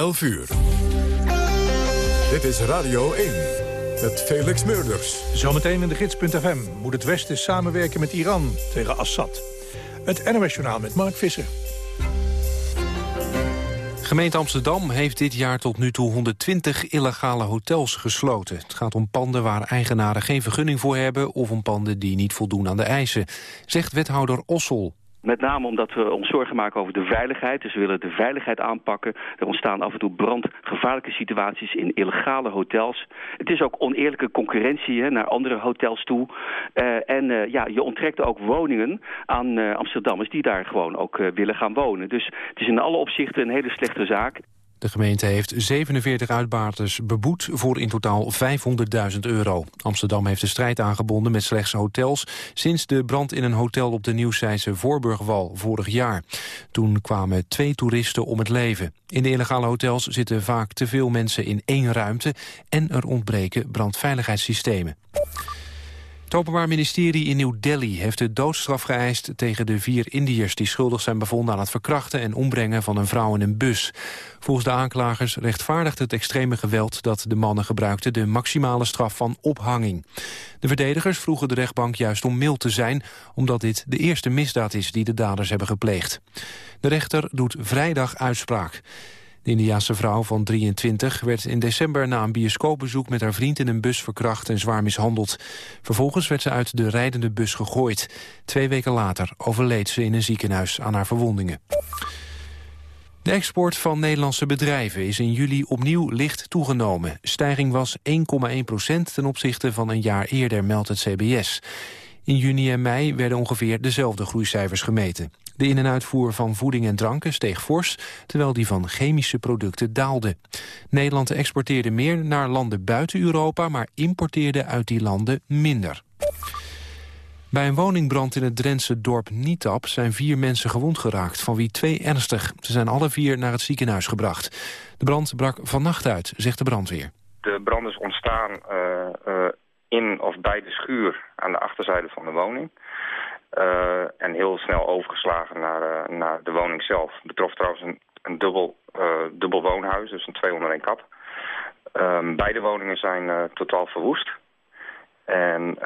11 uur. Dit is Radio 1 met Felix Meurders. Zometeen in de gids.fm moet het Westen samenwerken met Iran tegen Assad. Het NOS Journaal met Mark Visser. Gemeente Amsterdam heeft dit jaar tot nu toe 120 illegale hotels gesloten. Het gaat om panden waar eigenaren geen vergunning voor hebben... of om panden die niet voldoen aan de eisen, zegt wethouder Ossel. Met name omdat we ons zorgen maken over de veiligheid. Dus we willen de veiligheid aanpakken. Er ontstaan af en toe brandgevaarlijke situaties in illegale hotels. Het is ook oneerlijke concurrentie hè, naar andere hotels toe. Uh, en uh, ja, je onttrekt ook woningen aan uh, Amsterdammers die daar gewoon ook willen gaan wonen. Dus het is in alle opzichten een hele slechte zaak. De gemeente heeft 47 uitbaters beboet voor in totaal 500.000 euro. Amsterdam heeft de strijd aangebonden met slechts hotels... sinds de brand in een hotel op de Nieuwszijdse Voorburgwal vorig jaar. Toen kwamen twee toeristen om het leven. In de illegale hotels zitten vaak te veel mensen in één ruimte... en er ontbreken brandveiligheidssystemen. Het Openbaar Ministerie in New Delhi heeft de doodstraf geëist tegen de vier Indiërs die schuldig zijn bevonden aan het verkrachten en ombrengen van een vrouw in een bus. Volgens de aanklagers rechtvaardigt het extreme geweld dat de mannen gebruikten de maximale straf van ophanging. De verdedigers vroegen de rechtbank juist om mild te zijn, omdat dit de eerste misdaad is die de daders hebben gepleegd. De rechter doet vrijdag uitspraak. De Indiaanse vrouw van 23 werd in december na een bioscoopbezoek met haar vriend in een bus verkracht en zwaar mishandeld. Vervolgens werd ze uit de rijdende bus gegooid. Twee weken later overleed ze in een ziekenhuis aan haar verwondingen. De export van Nederlandse bedrijven is in juli opnieuw licht toegenomen. Stijging was 1,1 procent ten opzichte van een jaar eerder, meldt het CBS. In juni en mei werden ongeveer dezelfde groeicijfers gemeten. De in- en uitvoer van voeding en dranken steeg fors... terwijl die van chemische producten daalde. Nederland exporteerde meer naar landen buiten Europa... maar importeerde uit die landen minder. Bij een woningbrand in het Drentse dorp Nietap zijn vier mensen gewond geraakt, van wie twee ernstig. Ze zijn alle vier naar het ziekenhuis gebracht. De brand brak vannacht uit, zegt de brandweer. De brand is ontstaan uh, uh, in of bij de schuur aan de achterzijde van de woning. Uh, en heel snel overgeslagen naar, uh, naar de woning zelf. Het betrof trouwens een, een dubbel, uh, dubbel woonhuis, dus een 201 kap. Um, beide woningen zijn totaal verwoest. En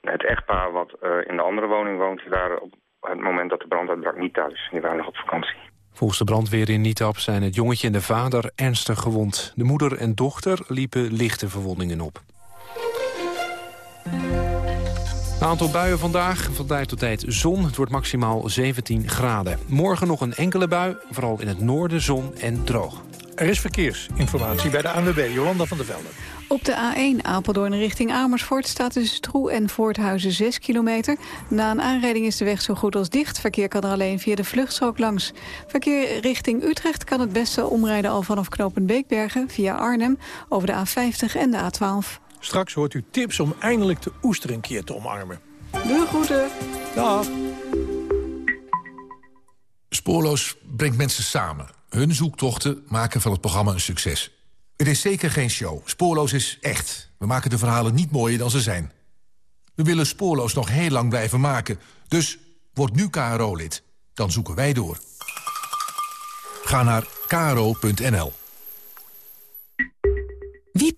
het echtpaar wat in de andere woning woont, die waren op het moment dat de brand uitbrak niet thuis. Die waren nog op vakantie. Volgens de brandweer in Nietap zijn het jongetje en de vader ernstig gewond. De moeder en dochter liepen lichte verwondingen op. Een aantal buien vandaag, van tijd tot tijd zon. Het wordt maximaal 17 graden. Morgen nog een enkele bui, vooral in het noorden zon en droog. Er is verkeersinformatie bij de ANWB, Jolanda van der Velde. Op de A1 Apeldoorn richting Amersfoort staat tussen Stroe en Voorthuizen 6 kilometer. Na een aanrijding is de weg zo goed als dicht. Verkeer kan er alleen via de vluchtstrook langs. Verkeer richting Utrecht kan het beste omrijden al vanaf knooppunt Beekbergen... via Arnhem over de A50 en de A12. Straks hoort u tips om eindelijk de oester een keer te omarmen. De groeten. Dag. Spoorloos brengt mensen samen. Hun zoektochten maken van het programma een succes. Het is zeker geen show. Spoorloos is echt. We maken de verhalen niet mooier dan ze zijn. We willen Spoorloos nog heel lang blijven maken. Dus word nu KRO-lid. Dan zoeken wij door. Ga naar kro.nl.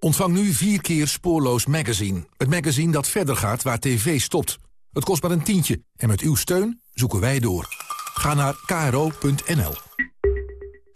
Ontvang nu vier keer Spoorloos Magazine. Het magazine dat verder gaat waar tv stopt. Het kost maar een tientje en met uw steun zoeken wij door. Ga naar kro.nl.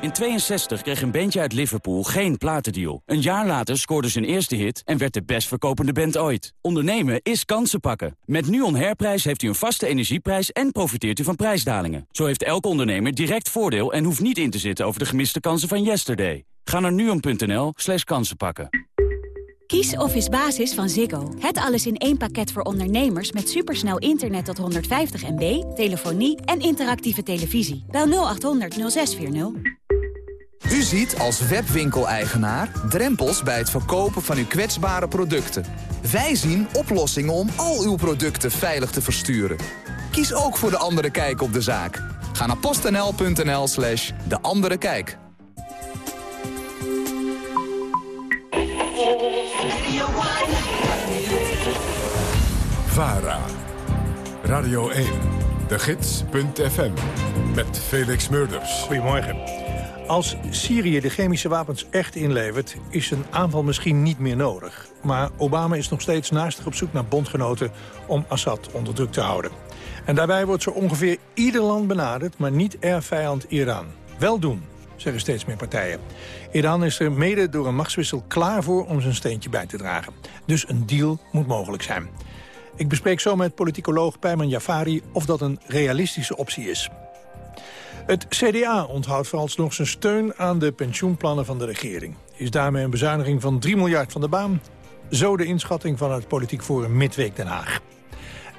In 62 kreeg een bandje uit Liverpool geen platendeal. Een jaar later scoorde zijn eerste hit en werd de best verkopende band ooit. Ondernemen is kansen pakken. Met NUON Herprijs heeft u een vaste energieprijs en profiteert u van prijsdalingen. Zo heeft elke ondernemer direct voordeel en hoeft niet in te zitten over de gemiste kansen van yesterday. Ga naar nuon.nl slash kansen pakken. Kies Office Basis van Ziggo. Het alles in één pakket voor ondernemers met supersnel internet tot 150 MB, telefonie en interactieve televisie. Bel 0800 0640. U ziet als webwinkeleigenaar drempels bij het verkopen van uw kwetsbare producten. Wij zien oplossingen om al uw producten veilig te versturen. Kies ook voor De Andere Kijk op de zaak. Ga naar postnl.nl slash De Andere Kijk. VARA. Radio 1. De Gids.fm. Met Felix Murders. Goedemorgen. Als Syrië de chemische wapens echt inlevert... is een aanval misschien niet meer nodig. Maar Obama is nog steeds naastig op zoek naar bondgenoten... om Assad onder druk te houden. En daarbij wordt zo ongeveer ieder land benaderd... maar niet erfvijand Iran. Wel doen, zeggen steeds meer partijen. Iran is er mede door een machtswissel klaar voor om zijn steentje bij te dragen. Dus een deal moet mogelijk zijn. Ik bespreek zo met politicoloog Pijman Jafari of dat een realistische optie is. Het CDA onthoudt vooralsnog zijn steun aan de pensioenplannen van de regering. Is daarmee een bezuiniging van 3 miljard van de baan? Zo de inschatting van het Politiek Forum Midweek Den Haag.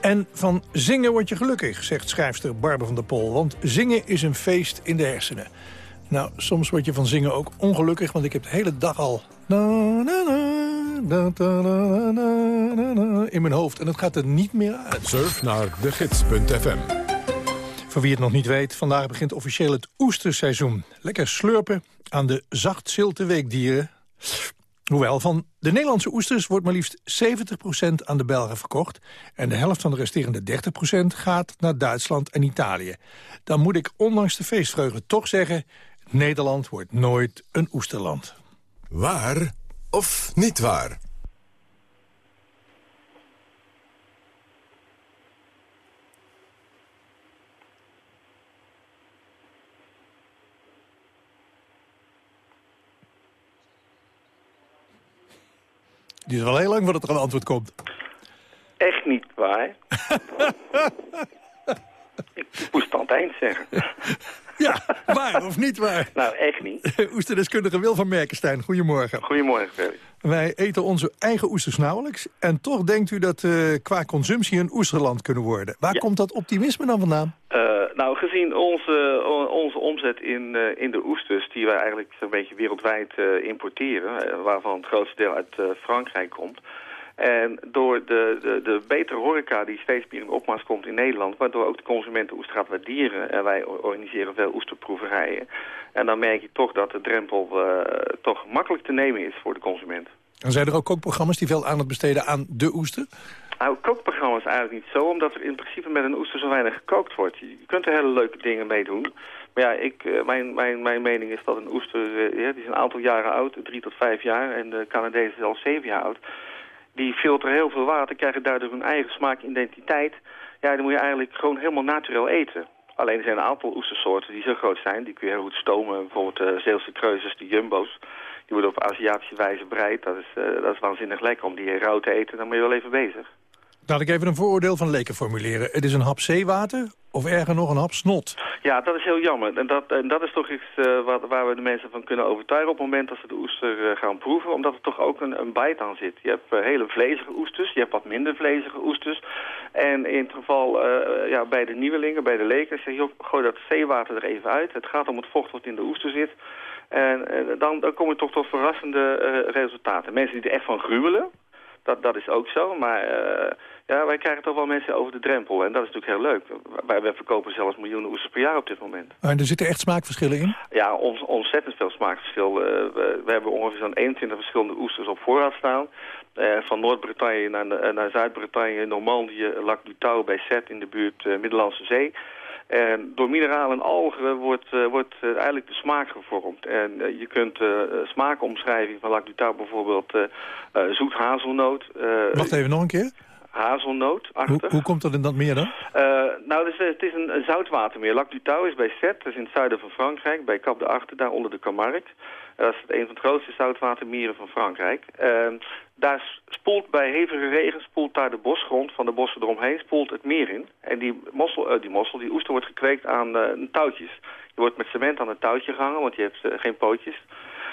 En van zingen word je gelukkig, zegt schrijfster Barbara van der Pol. Want zingen is een feest in de hersenen. Nou, soms word je van zingen ook ongelukkig, want ik heb de hele dag al... in mijn hoofd en het gaat er niet meer uit. Surf naar degids.fm. Voor wie het nog niet weet, vandaag begint officieel het oesterseizoen. Lekker slurpen aan de zacht zilte weekdieren. Hoewel, van de Nederlandse oesters wordt maar liefst 70% aan de Belgen verkocht... en de helft van de resterende 30% gaat naar Duitsland en Italië. Dan moet ik ondanks de feestvreugde toch zeggen... Nederland wordt nooit een oesterland. Waar of niet waar? Is wel heel lang voordat er een antwoord komt. Echt niet waar. ik moest aan het eind zeggen. Ja, waar of niet waar? Nou, echt niet. Oesterdeskundige Wil van Merkenstein, goedemorgen. Goedemorgen, Felix. Wij eten onze eigen oesters nauwelijks. En toch denkt u dat uh, qua consumptie een oesterland kunnen worden. Waar komt dat optimisme dan vandaan? Uh, nou, gezien onze, onze omzet in, uh, in de oesters... die wij eigenlijk zo'n beetje wereldwijd importeren... waarvan het grootste deel uit Frankrijk komt... En door de, de, de betere horeca die steeds meer in opmars komt in Nederland... waardoor ook de consumenten oester gaat waarderen. En wij organiseren veel oesterproeverijen. En dan merk je toch dat de drempel uh, toch makkelijk te nemen is voor de consument. En zijn er ook kookprogramma's die veel aandacht besteden aan de oester? Nou, kookprogramma's eigenlijk niet zo, omdat er in principe met een oester zo weinig gekookt wordt. Je kunt er hele leuke dingen mee doen. Maar ja, ik, uh, mijn, mijn, mijn mening is dat een oester, uh, ja, die is een aantal jaren oud, drie tot vijf jaar. En de Canadees is al zeven jaar oud die filteren heel veel water, krijgen daardoor hun eigen smaak identiteit. Ja, dan moet je eigenlijk gewoon helemaal natuurlijk eten. Alleen er zijn een aantal oestersoorten die zo groot zijn. Die kun je heel goed stomen. Bijvoorbeeld de uh, Zeelse kreuzers, de jumbo's. Die worden op Aziatische wijze bereid. Dat is, uh, dat is waanzinnig lekker om die rauw te eten. Dan moet je wel even bezig. Laat ik even een vooroordeel van Leken formuleren. Het is een hap zeewater of erger nog een hap snot? Ja, dat is heel jammer. En dat, en dat is toch iets uh, wat, waar we de mensen van kunnen overtuigen op het moment dat ze de oester uh, gaan proeven. Omdat er toch ook een, een bijt aan zit. Je hebt uh, hele vlezige oesters, je hebt wat minder vlezige oesters. En in het geval ja, bij de nieuwelingen, bij de lekers, zeg je, gooi dat zeewater er even uit. Het gaat om het vocht wat in de oester zit. En dan, dan kom je toch tot verrassende resultaten. Mensen die er echt van gruwelen, dat, dat is ook zo. Maar uh, ja, wij krijgen toch wel mensen over de drempel. En dat is natuurlijk heel leuk. Wij, wij verkopen zelfs miljoenen oesters per jaar op dit moment. En er zitten echt smaakverschillen in? Ja, on, ontzettend veel smaakverschil. Uh, we, we, hebben ongeveer zo'n 21 verschillende oesters op voorraad staan. Uh, van Noord-Bretagne naar, naar Zuid-Bretagne, Normandië, Lac du Tau bij Zet in de buurt Middellandse Zee. En door mineralen en algen wordt, uh, wordt uh, eigenlijk de smaak gevormd. En uh, je kunt smaakomschrijving van Lac du Tau bijvoorbeeld zoet hazelnoot. Wacht even nog een keer. hazelnoot Hoe, hoe komt dat in dat meer dan? Nou, dus, het is een, een zoutwatermeer. Lac du Thau is bij Sète, dat is in het zuiden van Frankrijk, bij Cap de Achte, daar onder de Camargue. Dat is een van de grootste zoutwatermeren van Frankrijk. Uh, daar spoelt bij hevige regen, spoelt daar de bosgrond van de bossen eromheen, spoelt het meer in. En die mossel, uh, die, mossel die oester wordt gekweekt aan uh, touwtjes. Je wordt met cement aan het touwtje gehangen, want je hebt uh, geen pootjes.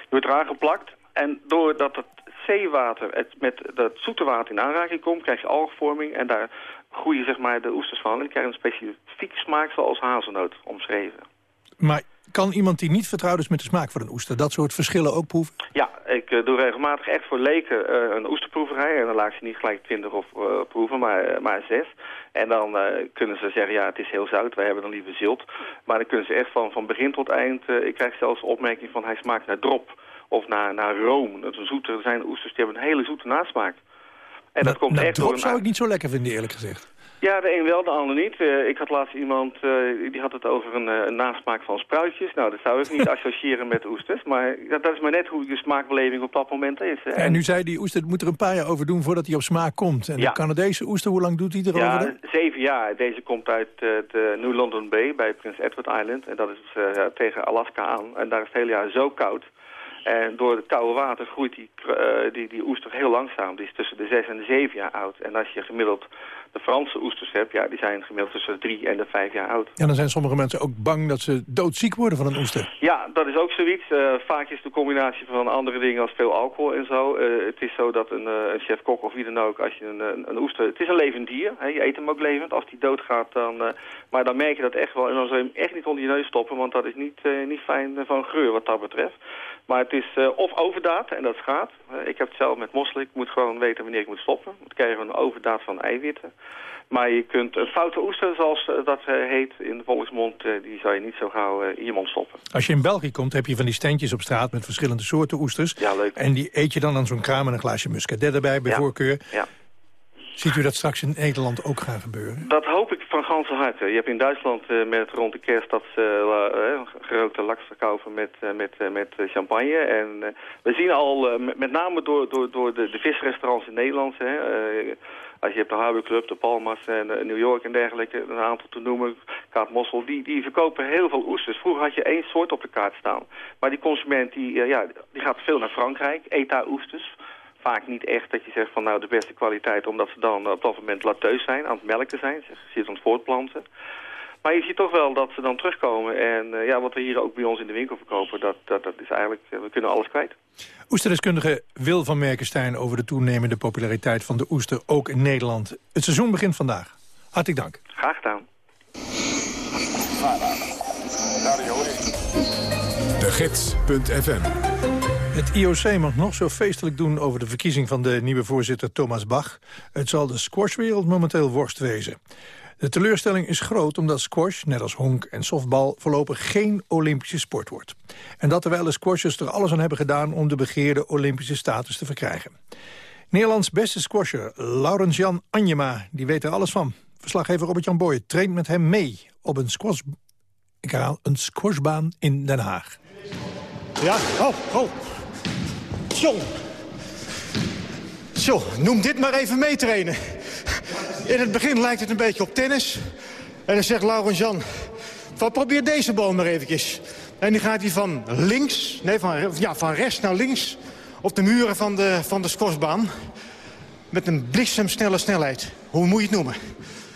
Je wordt eraan geplakt en doordat het zeewater het met dat zoete water in aanraking komt, krijg je algvorming en daar groeien zeg maar, de oesters van. En die krijgen een specifiek smaak zoals hazelnoot omschreven. Maar kan iemand die niet vertrouwd is met de smaak van een oester... dat soort verschillen ook proeven? Ja, ik uh, doe regelmatig echt voor leken uh, een oesterproeverij. En dan laat ik ze niet gelijk twintig of uh, proeven, maar, maar zes. En dan kunnen ze zeggen, ja, het is heel zout, wij hebben dan liever zilt. Maar dan kunnen ze echt van, van begin tot eind... ik krijg zelfs de opmerking van, hij smaakt naar drop of naar, naar room. Dat is zoete, er zijn oesters die hebben een hele zoete nasmaak. En dat, Na, komt nou, echt drop door een... zou ik niet zo lekker vinden, eerlijk gezegd. Ja, de een wel, de ander niet. Uh, ik had laatst iemand, uh, die had het over een, uh, een, nasmaak van spruitjes. Nou, dat zou ik niet associëren met oesters. Maar dat, dat, is maar net hoe je smaakbeleving op dat moment is. Hè. En nu zei die oester, het moet er een paar jaar over doen voordat hij op smaak komt. En ja. de Canadese oester, hoe lang doet hij erover? Ja, dan? zeven jaar. Deze komt uit de New London Bay bij Prince Edward Island. En dat is tegen Alaska aan. En daar is het hele jaar zo koud. En door het koude water groeit die, uh, die, die oester heel langzaam. Die is tussen de 6 en de 7 jaar oud. En als je gemiddeld de Franse oesters hebt, ja, die zijn gemiddeld tussen de 3 en de 5 jaar oud. Ja, dan zijn sommige mensen ook bang dat ze doodziek worden van een oester. Ja, dat is ook zoiets. Uh, vaak is de combinatie van andere dingen als veel alcohol en zo. Uh, het is zo dat een, een chef-kok of wie dan ook, als je een, een, een, oester... Het is een levend dier, hè, je eet hem ook levend. Als die doodgaat, dan... maar dan merk je dat echt wel. En dan zou je hem echt niet onder je neus stoppen, want dat is niet, niet fijn van geur wat dat betreft. Maar het is uh, of overdaad, en dat gaat. Uh, ik heb het zelf met mosselen. Ik moet gewoon weten wanneer ik moet stoppen. Dan krijg je een overdaad van eiwitten. Maar je kunt een foute oester, zoals uh, dat heet in de volksmond... die zou je niet zo gauw in je mond stoppen. Als je in België komt, heb je van die standjes op straat... met verschillende soorten oesters. Ja, leuk. En die eet je dan aan zo'n kraam en een glaasje muscadet erbij, bij ja. voorkeur. Ja. Ziet u dat straks in Nederland ook gaan gebeuren? Dat hoop ik Je hebt in Duitsland uh, met rond de kerst dat ze uh, gerookte laks verkopen met, met, met champagne. En we zien al, met name door, door, door de, de visrestaurants in Nederland... Hè, als je hebt de Harbor Club, de Palmas en New York en dergelijke, een aantal te noemen, Kaat Mossel, die, die verkopen heel veel oesters. Vroeger had je één soort op de kaart staan. Maar die consument die, ja, die gaat veel naar Frankrijk, eet daar oesters vaak niet echt dat je zegt van nou de beste kwaliteit... omdat ze dan op dat moment lateus zijn, aan het melken zijn. Ze zitten aan het voortplanten. Maar je ziet toch wel dat ze dan terugkomen. En uh, ja, wat we hier ook bij ons in de winkel verkopen... dat, dat, dat is eigenlijk, uh, we kunnen alles kwijt. Oesterdeskundige Wil van Merkenstein over de toenemende populariteit van de oester... ook in Nederland. Het seizoen begint vandaag. Hartelijk dank. Graag gedaan. De Gids.fm het IOC mag nog zo feestelijk doen over de verkiezing van de nieuwe voorzitter Thomas Bach. Het zal de squashwereld momenteel worst wezen. De teleurstelling is groot omdat squash, net als honk en softbal... voorlopig geen Olympische sport wordt. En dat terwijl de squashers er alles aan hebben gedaan... om de begeerde Olympische status te verkrijgen. Nederlands beste squasher, Laurens-Jan Anjema, die weet er alles van. Verslaggever Robert-Jan Boy traint met hem mee op een, squash, ik herhaal, een squashbaan in Den Haag. Ja, oh, oh. Zo. Zo, noem dit maar even meetrainen. In het begin lijkt het een beetje op tennis. En dan zegt Laurens Jan... Van, probeer deze bal maar eventjes. En die gaat hij van links, nee, van, ja, van rechts naar links... op de muren van de, van de squashbaan. Met een bliksemsnelle snelheid. Hoe moet je het noemen?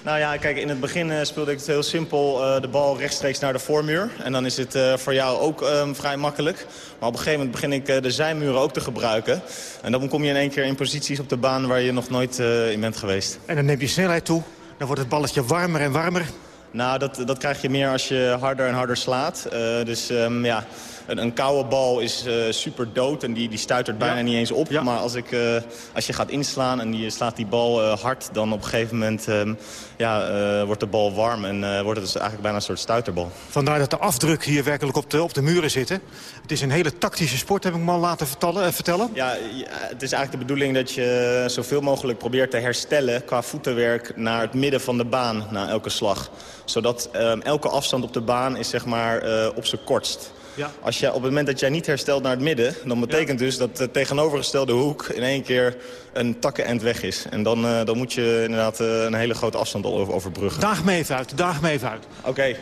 Nou ja, kijk, in het begin uh, speelde ik het heel simpel. Uh, de bal rechtstreeks naar de voormuur. En dan is het uh, voor jou ook vrij makkelijk. Maar op een gegeven moment begin ik de zijmuren ook te gebruiken. En dan kom je in één keer in posities op de baan waar je nog nooit in bent geweest. En dan neem je snelheid toe. Dan wordt het balletje warmer en warmer. Nou, dat, dat krijg je meer als je harder en harder slaat. dus um, ja... Een, een koude bal is uh, super dood en die, die stuitert bijna ja. niet eens op. Ja. Maar als, ik, uh, als je gaat inslaan en je slaat die bal uh, hard... dan op een gegeven moment um, ja, wordt de bal warm en wordt het dus eigenlijk bijna een soort stuiterbal. Vandaar dat de afdruk hier werkelijk op de, op de muren zitten. Het is een hele tactische sport, heb ik me al laten vertellen. vertellen. Ja, het is eigenlijk de bedoeling dat je zoveel mogelijk probeert te herstellen... qua voetenwerk naar het midden van de baan na elke slag. Zodat um, elke afstand op de baan is zeg maar op zijn kortst. Als je, op het moment dat jij niet herstelt naar het midden... dan betekent dus dat de tegenovergestelde hoek in één keer een takkenend weg is. En dan, uh, dan moet je inderdaad uh, een hele grote afstand over, overbruggen. Daag me even uit, daag me even uit. Oké. Okay.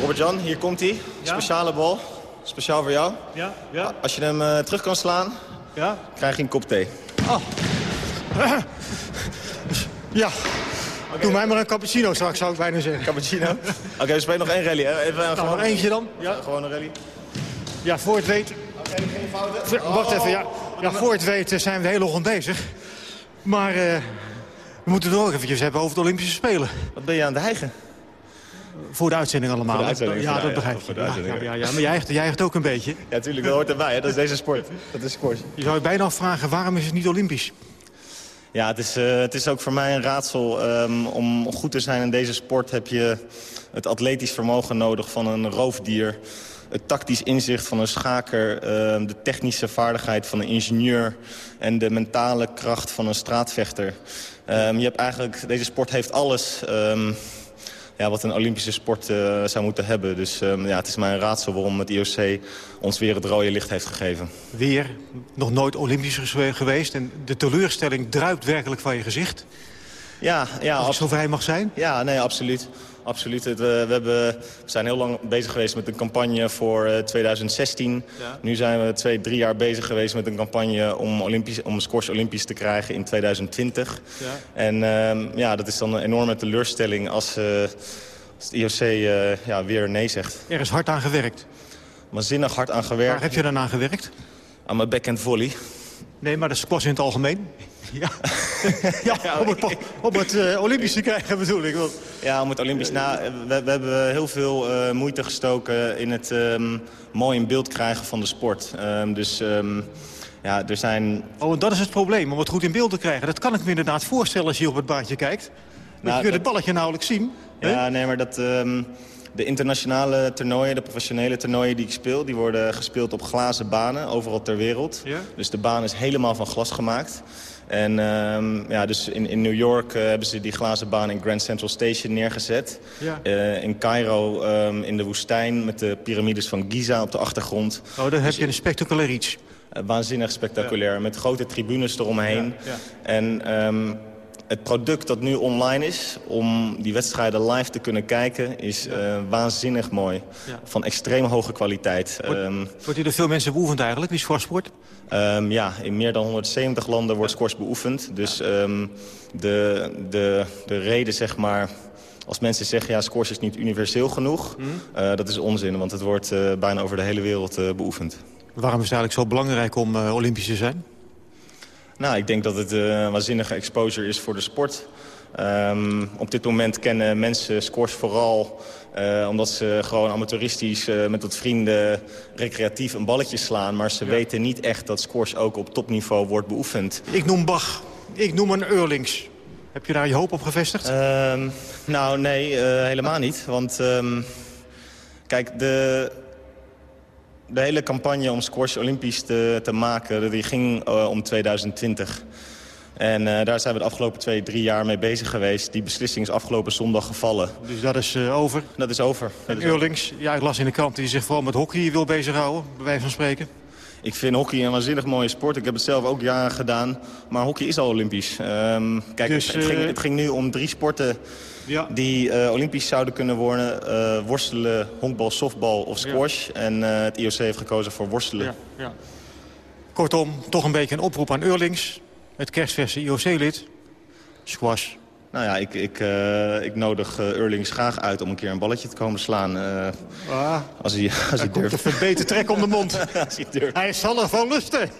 Robert-Jan, hier komt hij. Speciale bal. Speciaal voor jou. Ja, ja. Als je hem uh, terug kan slaan, ja? krijg je een kop thee. Oh. Ja. Okay. Doe mij maar een cappuccino straks, zou ik bijna zeggen. Cappuccino? Oké, okay, we spelen nog één rally. Hè? Even, nou, gewoon nog eentje dan? Ja. Gewoon een rally. Ja, voor het weten... Oké, geen fouten. Oh, Wacht even, ja. ja. Voor het weten zijn we heel ochtend bezig. Maar uh, we moeten het ook eventjes hebben over de Olympische Spelen. Wat ben je aan het hijgen? Voor de uitzending allemaal. Voor de uitzending, ja, ja, dat begrijp je. Ja, ja, ja, ja, maar jij, jij het ook een beetje. Ja, natuurlijk. Dat hoort erbij. Hè? Dat is deze sport. Dat is sport. Je zou je bijna afvragen, waarom is het niet Olympisch? Ja, het is, uh, het is ook voor mij een raadsel. Um, om goed te zijn in deze sport heb je het atletisch vermogen nodig van een roofdier. Het tactisch inzicht van een schaker. Uh, de technische vaardigheid van een ingenieur. En de mentale kracht van een straatvechter. Um, je hebt eigenlijk, deze sport heeft alles... Um, ja, wat een Olympische sport uh, zou moeten hebben. Dus um, ja, het is mij een raadsel waarom het IOC ons weer het rode licht heeft gegeven. Weer nog nooit Olympisch geweest en de teleurstelling druipt werkelijk van je gezicht. Ja, ja Als ik zo vrij mag zijn? Ja, nee, absoluut. Absoluut. We, we, hebben, we zijn heel lang bezig geweest met een campagne voor uh, 2016. Ja. Nu zijn we twee, drie jaar bezig geweest met een campagne om, Olympisch, om squash Olympisch te krijgen in 2020. Ja. En uh, ja, dat is dan een enorme teleurstelling als, uh, als het IOC uh, ja, weer nee zegt. Er is hard aan gewerkt. Waanzinnig hard aan gewerkt. Waar heb je dan aan gewerkt? Aan mijn backhand volley. Nee, maar de squash in het algemeen? Ja, ja om het, om het uh, Olympisch te krijgen bedoel ik. Want... Ja, om het Olympisch... Nou, we, we hebben heel veel uh, moeite gestoken in het um, mooi in beeld krijgen van de sport. Um, dus... Um, ja, er zijn... Oh, en dat is het probleem, om het goed in beeld te krijgen. Dat kan ik me inderdaad voorstellen als je op het baantje kijkt. Nou, je kunt het balletje nauwelijks zien. Ja, hè? nee, maar dat... De internationale toernooien, de professionele toernooien die ik speel... die worden gespeeld op glazen banen, overal ter wereld. Dus de baan is helemaal van glas gemaakt. En um, ja, dus in, in New York uh, hebben ze die glazen baan in Grand Central Station neergezet. Ja. Uh, in Cairo um, in de woestijn met de piramides van Giza op de achtergrond. Oh, dan dus heb je een spectaculair iets. Uh, waanzinnig spectaculair, ja. met grote tribunes eromheen. Ja, ja. En um, het product dat nu online is, om die wedstrijden live te kunnen kijken... is uh, waanzinnig mooi. Ja. Van extreem hoge kwaliteit. Wordt, um, wordt door veel mensen beoefend eigenlijk, die sportsport? Um, ja, in meer dan 170 landen wordt squash beoefend. Dus um, de, de, de reden, zeg maar... Als mensen zeggen, ja, squash is niet universeel genoeg... Mm. Uh, dat is onzin, want het wordt uh, bijna over de hele wereld beoefend. Waarom is het eigenlijk zo belangrijk om Olympisch te zijn? Nou, ik denk dat het uh, een waanzinnige exposure is voor de sport. Um, op dit moment kennen mensen squash vooral uh, omdat ze gewoon amateuristisch uh, met wat vrienden recreatief een balletje slaan. Maar ze ja. weten niet echt dat squash ook op topniveau wordt beoefend. Ik noem Bach. Ik noem een Eurlings. Heb je daar je hoop op gevestigd? Um, nou, nee, uh, helemaal niet. Want um, kijk, de, de hele campagne om squash olympisch te, te maken, die ging uh, om 2020. En uh, daar zijn we de afgelopen twee, drie jaar mee bezig geweest. Die beslissing is afgelopen zondag gevallen. Dus dat is uh, over? Dat is over. En Eurlings, ja, ik las in de krant die zich vooral met hockey wil bezighouden, bij wijze van spreken. Ik vind hockey een waanzinnig mooie sport. Ik heb het zelf ook jaren gedaan. Maar hockey is al olympisch. Um, kijk, dus, het, ging, het, ging, nu om drie sporten ja. die uh, olympisch zouden kunnen worden. Uh, worstelen, honkbal, softbal of squash. Ja. En uh, het IOC heeft gekozen voor worstelen. Ja, ja. Kortom, toch een beetje een oproep aan Eurlings. Het kerstverse IOC-lid. Squash. Nou ja, ik, ik, uh, ik nodig uh, Eurlings graag uit om een keer een balletje te komen slaan. Uh, ah, als hij, als hij durft. Een beter trek om de mond. als hij durft. Hij zal ervan lusten.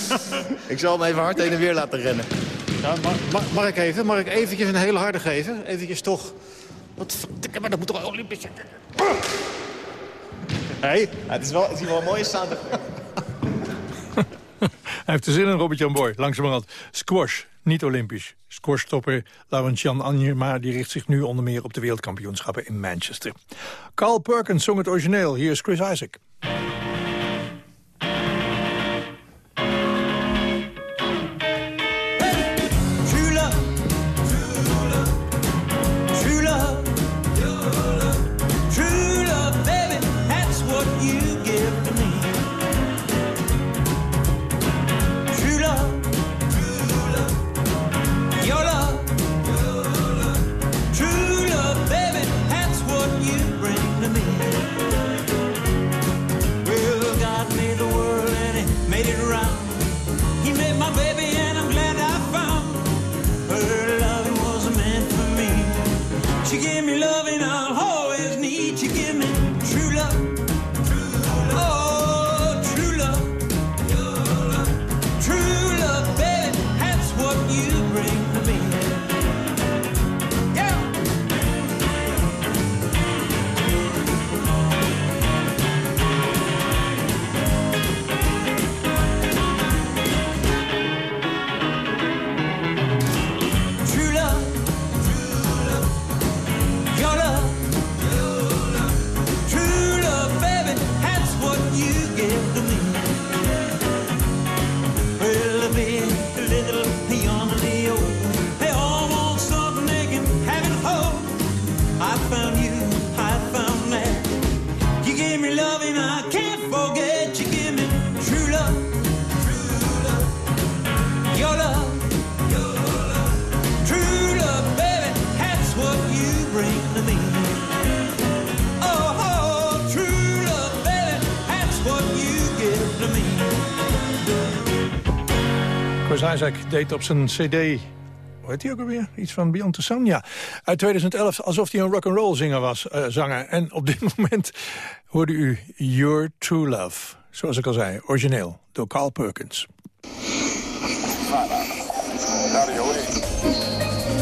ik zal hem even hard heen en weer laten rennen. Ja, mag, mag, mag, ik even? Mag ik eventjes een hele harde geven? Eventjes toch... Wat verdikke, maar dat moet toch wel Olympisch zijn? Hey. Ja, het is wel, het is wel een mooie sound Hij heeft er zin in, Robert-Jan Boy. Langzamerhand. Squash, niet olympisch. Squashtopper Laurent-Jan Anjema die richt zich nu onder meer op de wereldkampioenschappen in Manchester. Carl Perkins zong het origineel. Hier is Chris Isaac. Deed op zijn cd... Hoe heet hij ook alweer? Iets van Beyond the Sun, ja. Uit 2011, alsof hij een rock'n'roll zinger was, eh, zanger. En op dit moment hoorde u Your True Love. Zoals ik al zei, origineel, door Carl Perkins.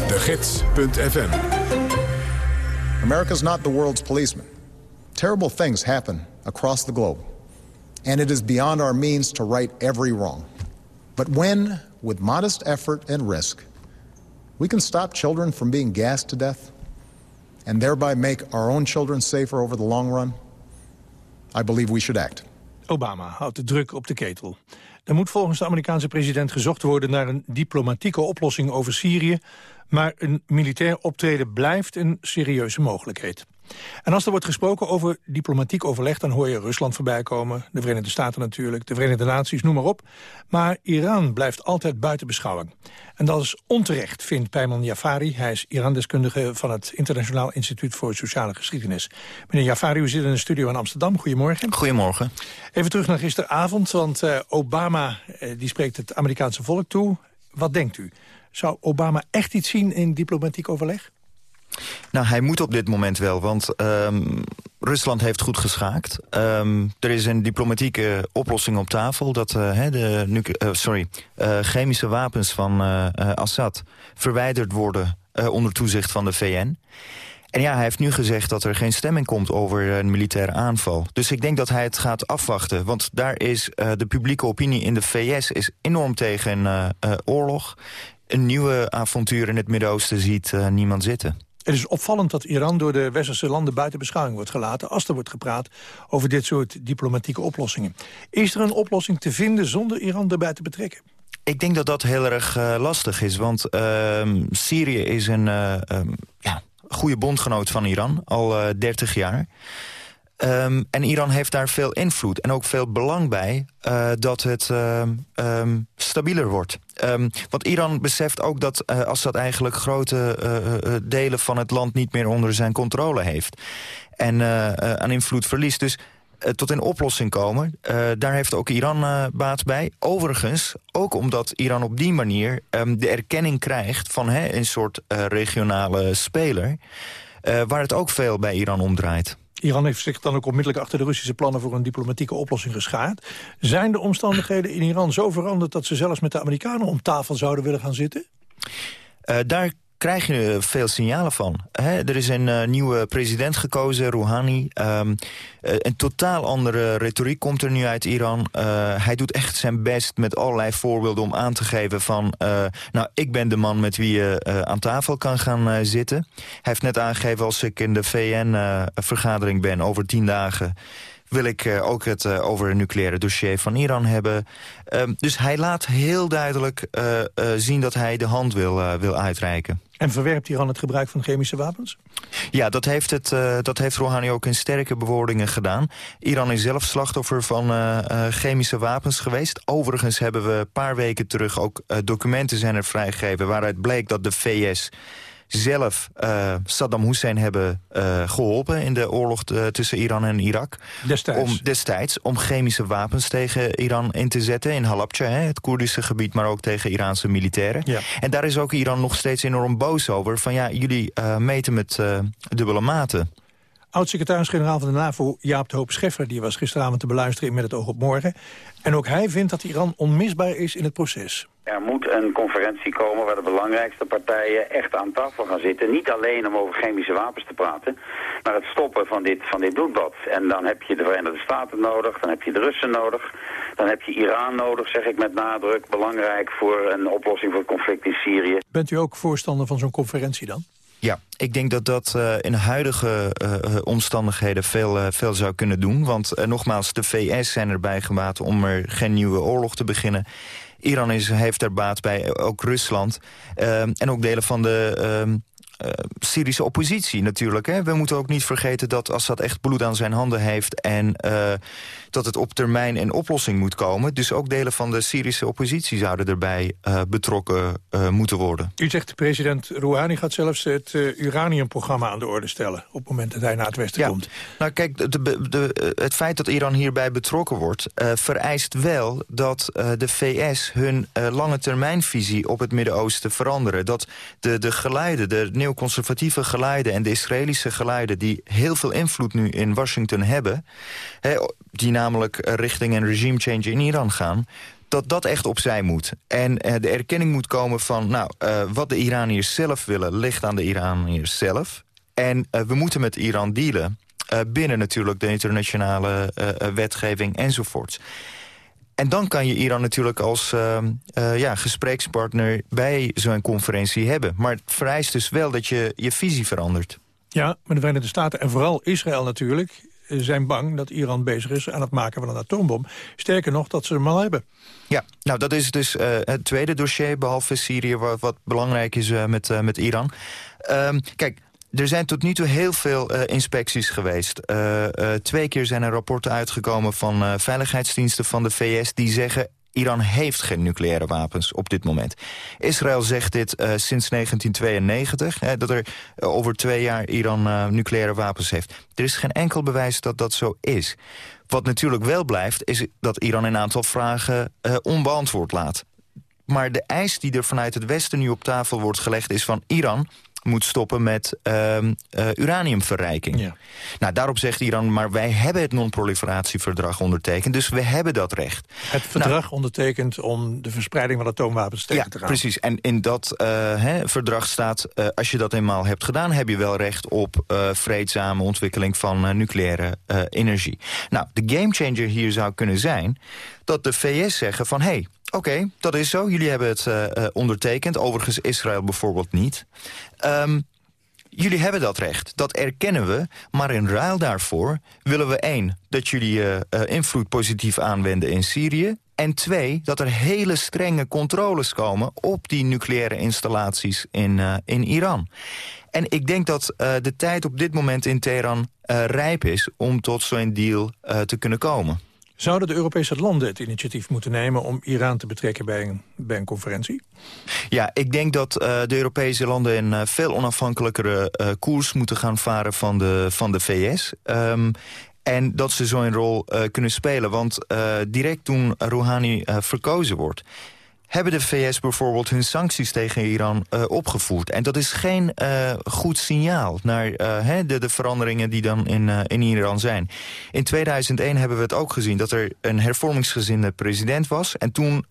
De Gids.fm America's not the world's policeman. Terrible things happen across the globe. And it is beyond our means to right every wrong. But when, with modest effort and risk, we can stop children from being gassed to death and thereby make our own children safer over the long run, I believe we should act. Obama houdt de druk op de ketel. Er moet volgens de Amerikaanse president gezocht worden naar een diplomatieke oplossing over Syrië, maar een militair optreden blijft een serieuze mogelijkheid. En als er wordt gesproken over diplomatiek overleg... dan hoor je Rusland voorbij komen, de Verenigde Staten natuurlijk... de Verenigde Naties, noem maar op. Maar Iran blijft altijd buiten beschouwing. En dat is onterecht, vindt Peyman Jafari. Hij is Iran-deskundige van het Internationaal Instituut voor Sociale Geschiedenis. Meneer Jafari, u zit in de studio in Amsterdam. Goedemorgen. Goedemorgen. Even terug naar gisteravond, want uh, Obama uh, die spreekt het Amerikaanse volk toe. Wat denkt u? Zou Obama echt iets zien in diplomatiek overleg? Nou, hij moet op dit moment wel, want um, Rusland heeft goed geschaakt. Um, er is een diplomatieke oplossing op tafel... dat uh, de uh, sorry, uh, chemische wapens van Assad verwijderd worden... onder toezicht van de VN. En ja, hij heeft nu gezegd dat er geen stemming komt over een militaire aanval. Dus ik denk dat hij het gaat afwachten. Want daar is de publieke opinie in de VS is enorm tegen oorlog. Een nieuwe avontuur in het Midden-Oosten ziet niemand zitten. Het is opvallend dat Iran door de westerse landen buiten beschouwing wordt gelaten... als er wordt gepraat over dit soort diplomatieke oplossingen. Is er een oplossing te vinden zonder Iran erbij te betrekken? Ik denk dat dat heel erg uh, lastig is, want uh, Syrië is een uh, um, ja, goede bondgenoot van Iran, al 30 jaar. Um, en Iran heeft daar veel invloed en ook veel belang bij dat het stabieler wordt. Um, want Iran beseft ook dat uh, Assad eigenlijk grote delen van het land niet meer onder zijn controle heeft. En aan invloed verliest. Dus tot een oplossing komen, daar heeft ook Iran baat bij. Overigens, ook omdat Iran op die manier de erkenning krijgt van een soort regionale speler. waar het ook veel bij Iran omdraait. Iran heeft zich dan ook onmiddellijk achter de Russische plannen voor een diplomatieke oplossing geschaard. Zijn de omstandigheden in Iran zo veranderd dat ze zelfs met de Amerikanen om tafel zouden willen gaan zitten? Uh, daar krijg je veel signalen van. He, er is een uh, nieuwe president gekozen, Rouhani. Um, uh, een totaal andere retoriek komt er nu uit Iran. Hij doet echt zijn best met allerlei voorbeelden om aan te geven van... nou, ik ben de man met wie je aan tafel kan gaan zitten. Hij heeft net aangegeven als ik in de VN-vergadering ben over tien dagen wil ik ook het over het nucleaire dossier van Iran hebben. Uh, dus hij laat heel duidelijk zien dat hij de hand wil, wil uitreiken. En verwerpt Iran het gebruik van chemische wapens? Ja, dat heeft, het, dat heeft Rouhani ook in sterke bewoordingen gedaan. Iran is zelf slachtoffer van chemische wapens geweest. Overigens hebben we een paar weken terug ook documenten zijn er vrijgegeven... waaruit bleek dat de VS zelf uh, Saddam Hussein hebben uh, geholpen... in de oorlog tussen Iran en Irak. Destijds. Om, destijds. Om chemische wapens tegen Iran in te zetten in Halabja, hè, het Koerdische gebied... maar ook tegen Iraanse militairen. Ja. En daar is ook Iran nog steeds enorm boos over. Van ja, jullie meten met dubbele maten. Oud-secretaris-generaal van de NAVO, Jaap de Hoop Scheffer... die was gisteravond te beluisteren in Met het oog op morgen. En ook hij vindt dat Iran onmisbaar is in het proces. Er moet een conferentie komen waar de belangrijkste partijen echt aan tafel gaan zitten. Niet alleen om over chemische wapens te praten, maar het stoppen van dit, van dit bloedbad. En dan heb je de Verenigde Staten nodig, dan heb je de Russen nodig, dan heb je Iran nodig, zeg ik met nadruk. Belangrijk voor een oplossing voor het conflict in Syrië. Bent u ook voorstander van zo'n conferentie dan? Ja, ik denk dat dat uh, in huidige uh, omstandigheden veel, uh, veel zou kunnen doen. Want nogmaals, de VS zijn erbij gebaat om er geen nieuwe oorlog te beginnen. Iran heeft er baat bij, ook Rusland. en ook delen van de uh, Syrische oppositie natuurlijk. Hè. We moeten ook niet vergeten dat Assad echt bloed aan zijn handen heeft... en uh, dat het op termijn een oplossing moet komen. Dus ook delen van de Syrische oppositie zouden erbij uh, betrokken moeten worden. U zegt president Rouhani gaat zelfs het uraniumprogramma aan de orde stellen... op het moment dat hij naar het westen ja. komt. Nou kijk, de, de, het feit dat Iran hierbij betrokken wordt... vereist wel dat de VS hun lange termijnvisie op het Midden-Oosten veranderen. Dat de, de geluiden, de neoconservatieve geluiden en de Israëlische geluiden... die heel veel invloed nu in Washington hebben... Die namelijk richting een regime change in Iran gaan dat dat echt opzij moet. En uh, de erkenning moet komen van... nou, uh, wat de Iraniërs zelf willen, ligt aan de Iraniërs zelf. En we moeten met Iran dealen... binnen natuurlijk de internationale wetgeving enzovoorts. En dan kan je Iran natuurlijk als uh, ja, gesprekspartner bij zo'n conferentie hebben. Maar het vereist dus wel dat je je visie verandert. Ja, maar de Verenigde Staten en vooral Israël natuurlijk zijn bang dat Iran bezig is aan het maken van een atoombom. Sterker nog, dat ze hem al hebben. Ja, nou dat is dus uh, het tweede dossier, behalve Syrië... wat, wat belangrijk is uh, met, uh, met Iran. Um, kijk, er zijn tot nu toe heel veel inspecties geweest. Twee keer zijn er rapporten uitgekomen van veiligheidsdiensten van de VS... die zeggen Iran heeft geen nucleaire wapens op dit moment. Israël zegt dit sinds 1992, hè, dat er over twee jaar Iran nucleaire wapens heeft. Er is geen enkel bewijs dat dat zo is. Wat natuurlijk wel blijft, is dat Iran een aantal vragen onbeantwoord laat. Maar de eis die er vanuit het Westen nu op tafel wordt gelegd is van Iran moet stoppen met uh, uh, uraniumverrijking. Ja. Nou, daarop zegt Iran, maar wij hebben het non-proliferatieverdrag ondertekend... dus we hebben dat recht. Het verdrag nou, ondertekend om de verspreiding van atoomwapens tegen ja, te gaan. precies. En in dat hè, verdrag staat, als je dat eenmaal hebt gedaan... heb je wel recht op vreedzame ontwikkeling van nucleaire energie. Nou, de gamechanger hier zou kunnen zijn dat de VS zeggen van... Hey, Oké, dat is zo. Jullie hebben het uh, ondertekend. Overigens Israël bijvoorbeeld niet. Um, jullie hebben dat recht. Dat erkennen we. Maar in ruil daarvoor willen we één... dat jullie uh, invloed positief aanwenden in Syrië. En twee, dat er hele strenge controles komen... op die nucleaire installaties in, in Iran. En ik denk dat de tijd op dit moment in Teheran rijp is... om tot zo'n deal te kunnen komen. Zouden de Europese landen het initiatief moeten nemen... om Iran te betrekken bij een, bij een conferentie? Ja, ik denk dat uh, de Europese landen een uh, veel onafhankelijkere uh, koers moeten gaan varen van de, van de VS. Um, en dat ze zo'n rol kunnen spelen. Want direct toen Rouhani verkozen wordt hebben de VS bijvoorbeeld hun sancties tegen Iran uh, opgevoerd. En dat is geen uh, goed signaal naar uh, de, de, veranderingen die dan in, in Iran zijn. In 2001 hebben we het ook gezien dat er een hervormingsgezinde president was. En toen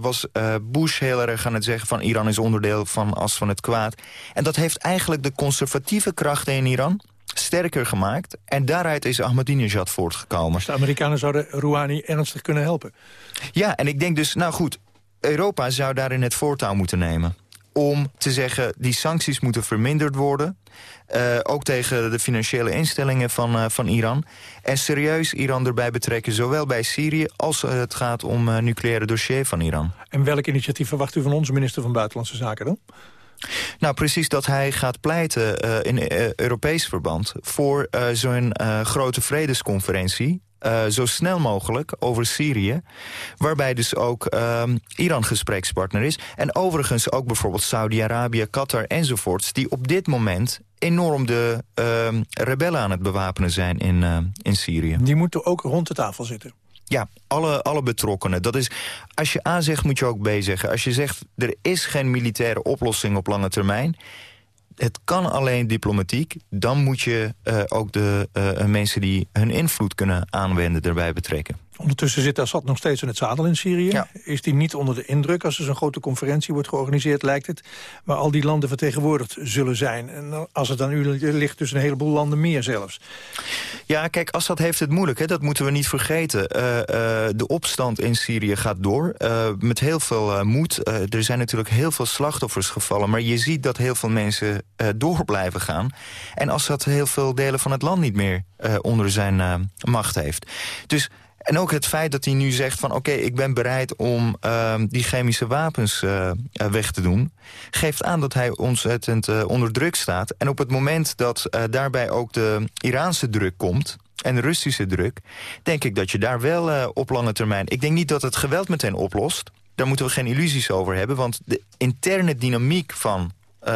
was Bush heel erg aan het zeggen van Iran is onderdeel van as van het kwaad. En dat heeft eigenlijk de conservatieve krachten in Iran sterker gemaakt. En daaruit is Ahmadinejad voortgekomen. Dus de Amerikanen zouden Rouhani ernstig kunnen helpen? Ja, en ik denk dus, nou goed, Europa zou daarin het voortouw moeten nemen. Om te zeggen, die sancties moeten verminderd worden. Uh, ook tegen de financiële instellingen van, uh, van Iran. En serieus Iran erbij betrekken, zowel bij Syrië... als uh, het gaat om uh, nucleaire dossier van Iran. En welk initiatief verwacht u van onze minister van Buitenlandse Zaken dan? Nou, precies dat hij gaat pleiten uh, in uh, Europees verband... voor uh, zo'n grote vredesconferentie eh, zo snel mogelijk over Syrië. Waarbij dus ook ehm, Iran gesprekspartner is. En overigens ook bijvoorbeeld Saudi-Arabië, Qatar enzovoorts... die op dit moment enorm de ehm, rebellen aan het bewapenen zijn in, eh, in Syrië. Die moeten ook rond de tafel zitten. Ja, alle, alle betrokkenen. Dat is, als je A zegt, moet je ook B zeggen. Als je zegt, er is geen militaire oplossing op lange termijn... het kan alleen diplomatiek... dan moet je uh, ook de uh, mensen die hun invloed kunnen aanwenden erbij betrekken. Ondertussen zit Assad nog steeds in het zadel in Syrië. Ja. Is hij niet onder de indruk als er zo'n grote conferentie wordt georganiseerd, lijkt het. Waar al die landen vertegenwoordigd zullen zijn. En als het aan u ligt, dus een heleboel landen meer zelfs. Ja, kijk, Assad heeft het moeilijk, hè? dat moeten we niet vergeten. Uh, uh, de opstand in Syrië gaat door, uh, met heel veel moed. er zijn natuurlijk heel veel slachtoffers gevallen... maar je ziet dat heel veel mensen door blijven gaan. En Assad heel veel delen van het land niet meer onder zijn macht heeft. Dus en ook het feit dat hij nu zegt van... oké, ik ben bereid om uh, die chemische wapens uh, weg te doen... geeft aan dat hij ontzettend uh, onder druk staat. En op het moment dat uh, daarbij ook de Iraanse druk komt... en de Russische druk... denk ik dat je daar wel op lange termijn... ik denk niet dat het geweld meteen oplost. Daar moeten we geen illusies over hebben. Want de interne dynamiek van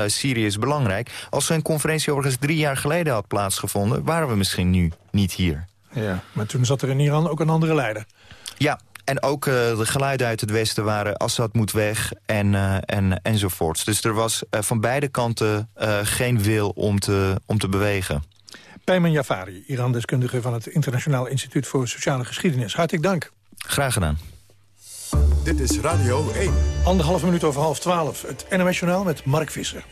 Syrië is belangrijk. Als zo'n conferentie overigens drie jaar geleden had plaatsgevonden... waren we misschien nu niet hier. Ja, maar toen zat er in Iran ook een andere leider. Ja, en ook uh, de geluiden uit het westen waren Assad moet weg en, uh, en, enzovoorts. Dus er was uh, van beide kanten geen wil om te, om te bewegen. Peyman Jafari, Iran-deskundige van het Internationaal Instituut voor Sociale Geschiedenis. Hartelijk dank. Graag gedaan. Dit is Radio 1. Anderhalf minuut over half twaalf. Het NOS Journaal met Mark Visser.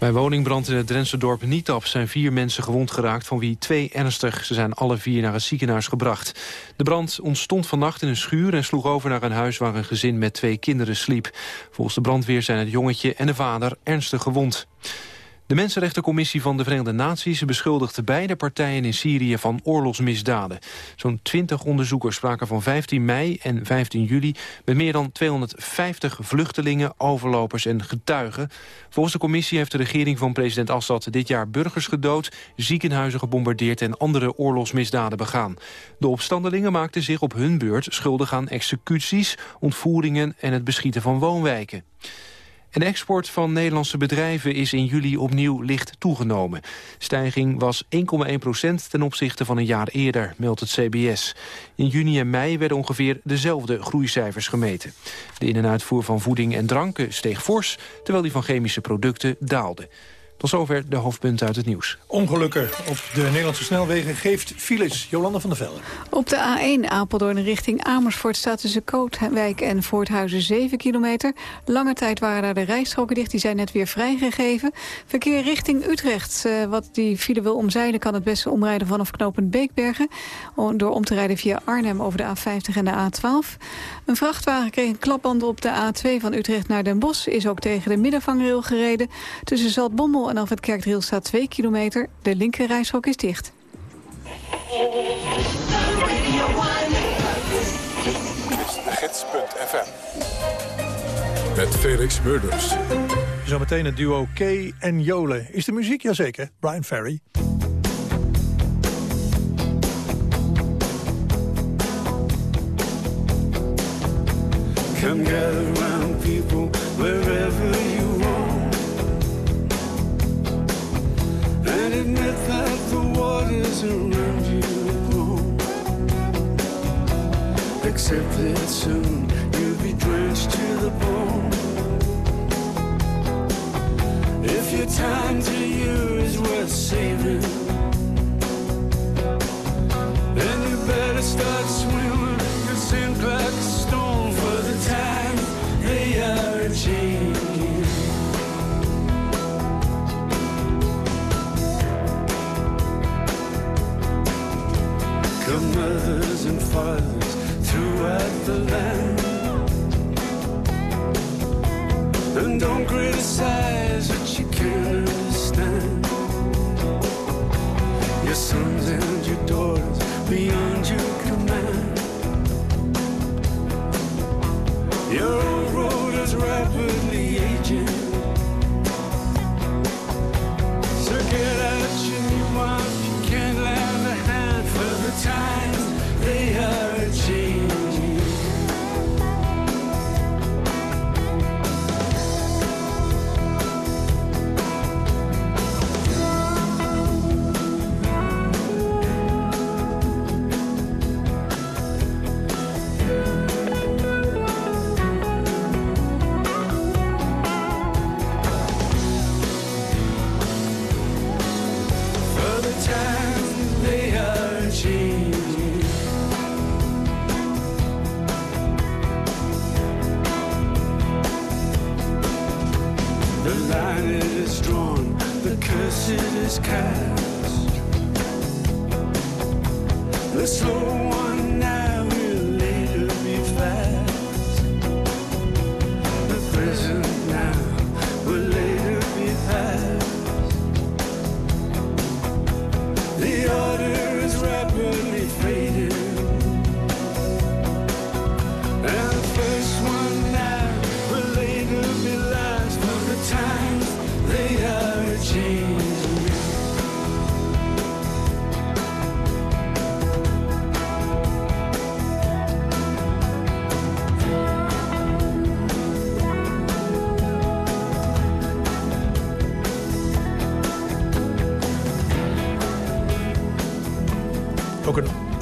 Bij woningbrand in het Drentse dorp Nietap zijn vier mensen gewond geraakt... van wie twee ernstig. Ze zijn alle vier naar het ziekenhuis gebracht. De brand ontstond vannacht in een schuur en sloeg over naar een huis... waar een gezin met twee kinderen sliep. Volgens de brandweer zijn het jongetje en de vader ernstig gewond. De Mensenrechtencommissie van de Verenigde Naties beschuldigt beide partijen in Syrië van oorlogsmisdaden. Zo'n 20 onderzoekers spraken van 15 mei en 15 juli met meer dan 250 vluchtelingen, overlopers en getuigen. Volgens de commissie heeft de regering van president Assad dit jaar burgers gedood, ziekenhuizen gebombardeerd en andere oorlogsmisdaden begaan. De opstandelingen maakten zich op hun beurt schuldig aan executies, ontvoeringen en het beschieten van woonwijken. De export van Nederlandse bedrijven is in juli opnieuw licht toegenomen. Stijging was 1,1 procent ten opzichte van een jaar eerder, meldt het CBS. In juni en mei werden ongeveer dezelfde groeicijfers gemeten. De in- en uitvoer van voeding en dranken steeg fors... terwijl die van chemische producten daalde. Tot zover de hoofdpunten uit het nieuws. Ongelukken op de Nederlandse snelwegen geeft files. Jolanda van der Velde. Op de A1 Apeldoorn richting Amersfoort staat tussen Kootwijk en Voorthuizen 7 kilometer. Lange tijd waren daar de rijstroken dicht, die zijn net weer vrijgegeven. Verkeer richting Utrecht, uh, wat die file wil omzeilen... kan het beste omrijden vanaf knooppunt Beekbergen... door om te rijden via Arnhem over de A50 en de A12. Een vrachtwagen kreeg een klapband op de A2 van Utrecht naar Den Bosch... is ook tegen de middenvangrail gereden. Tussen Zaltbommel en Alfred Kerkdriel staat 2 kilometer. De linkerrijstrook is dicht. Gids.fm Met Felix Murders. Zometeen het duo Kay en Jole. Is de muziek? Jazeker. Brian Ferry. Come to review, accepted soon.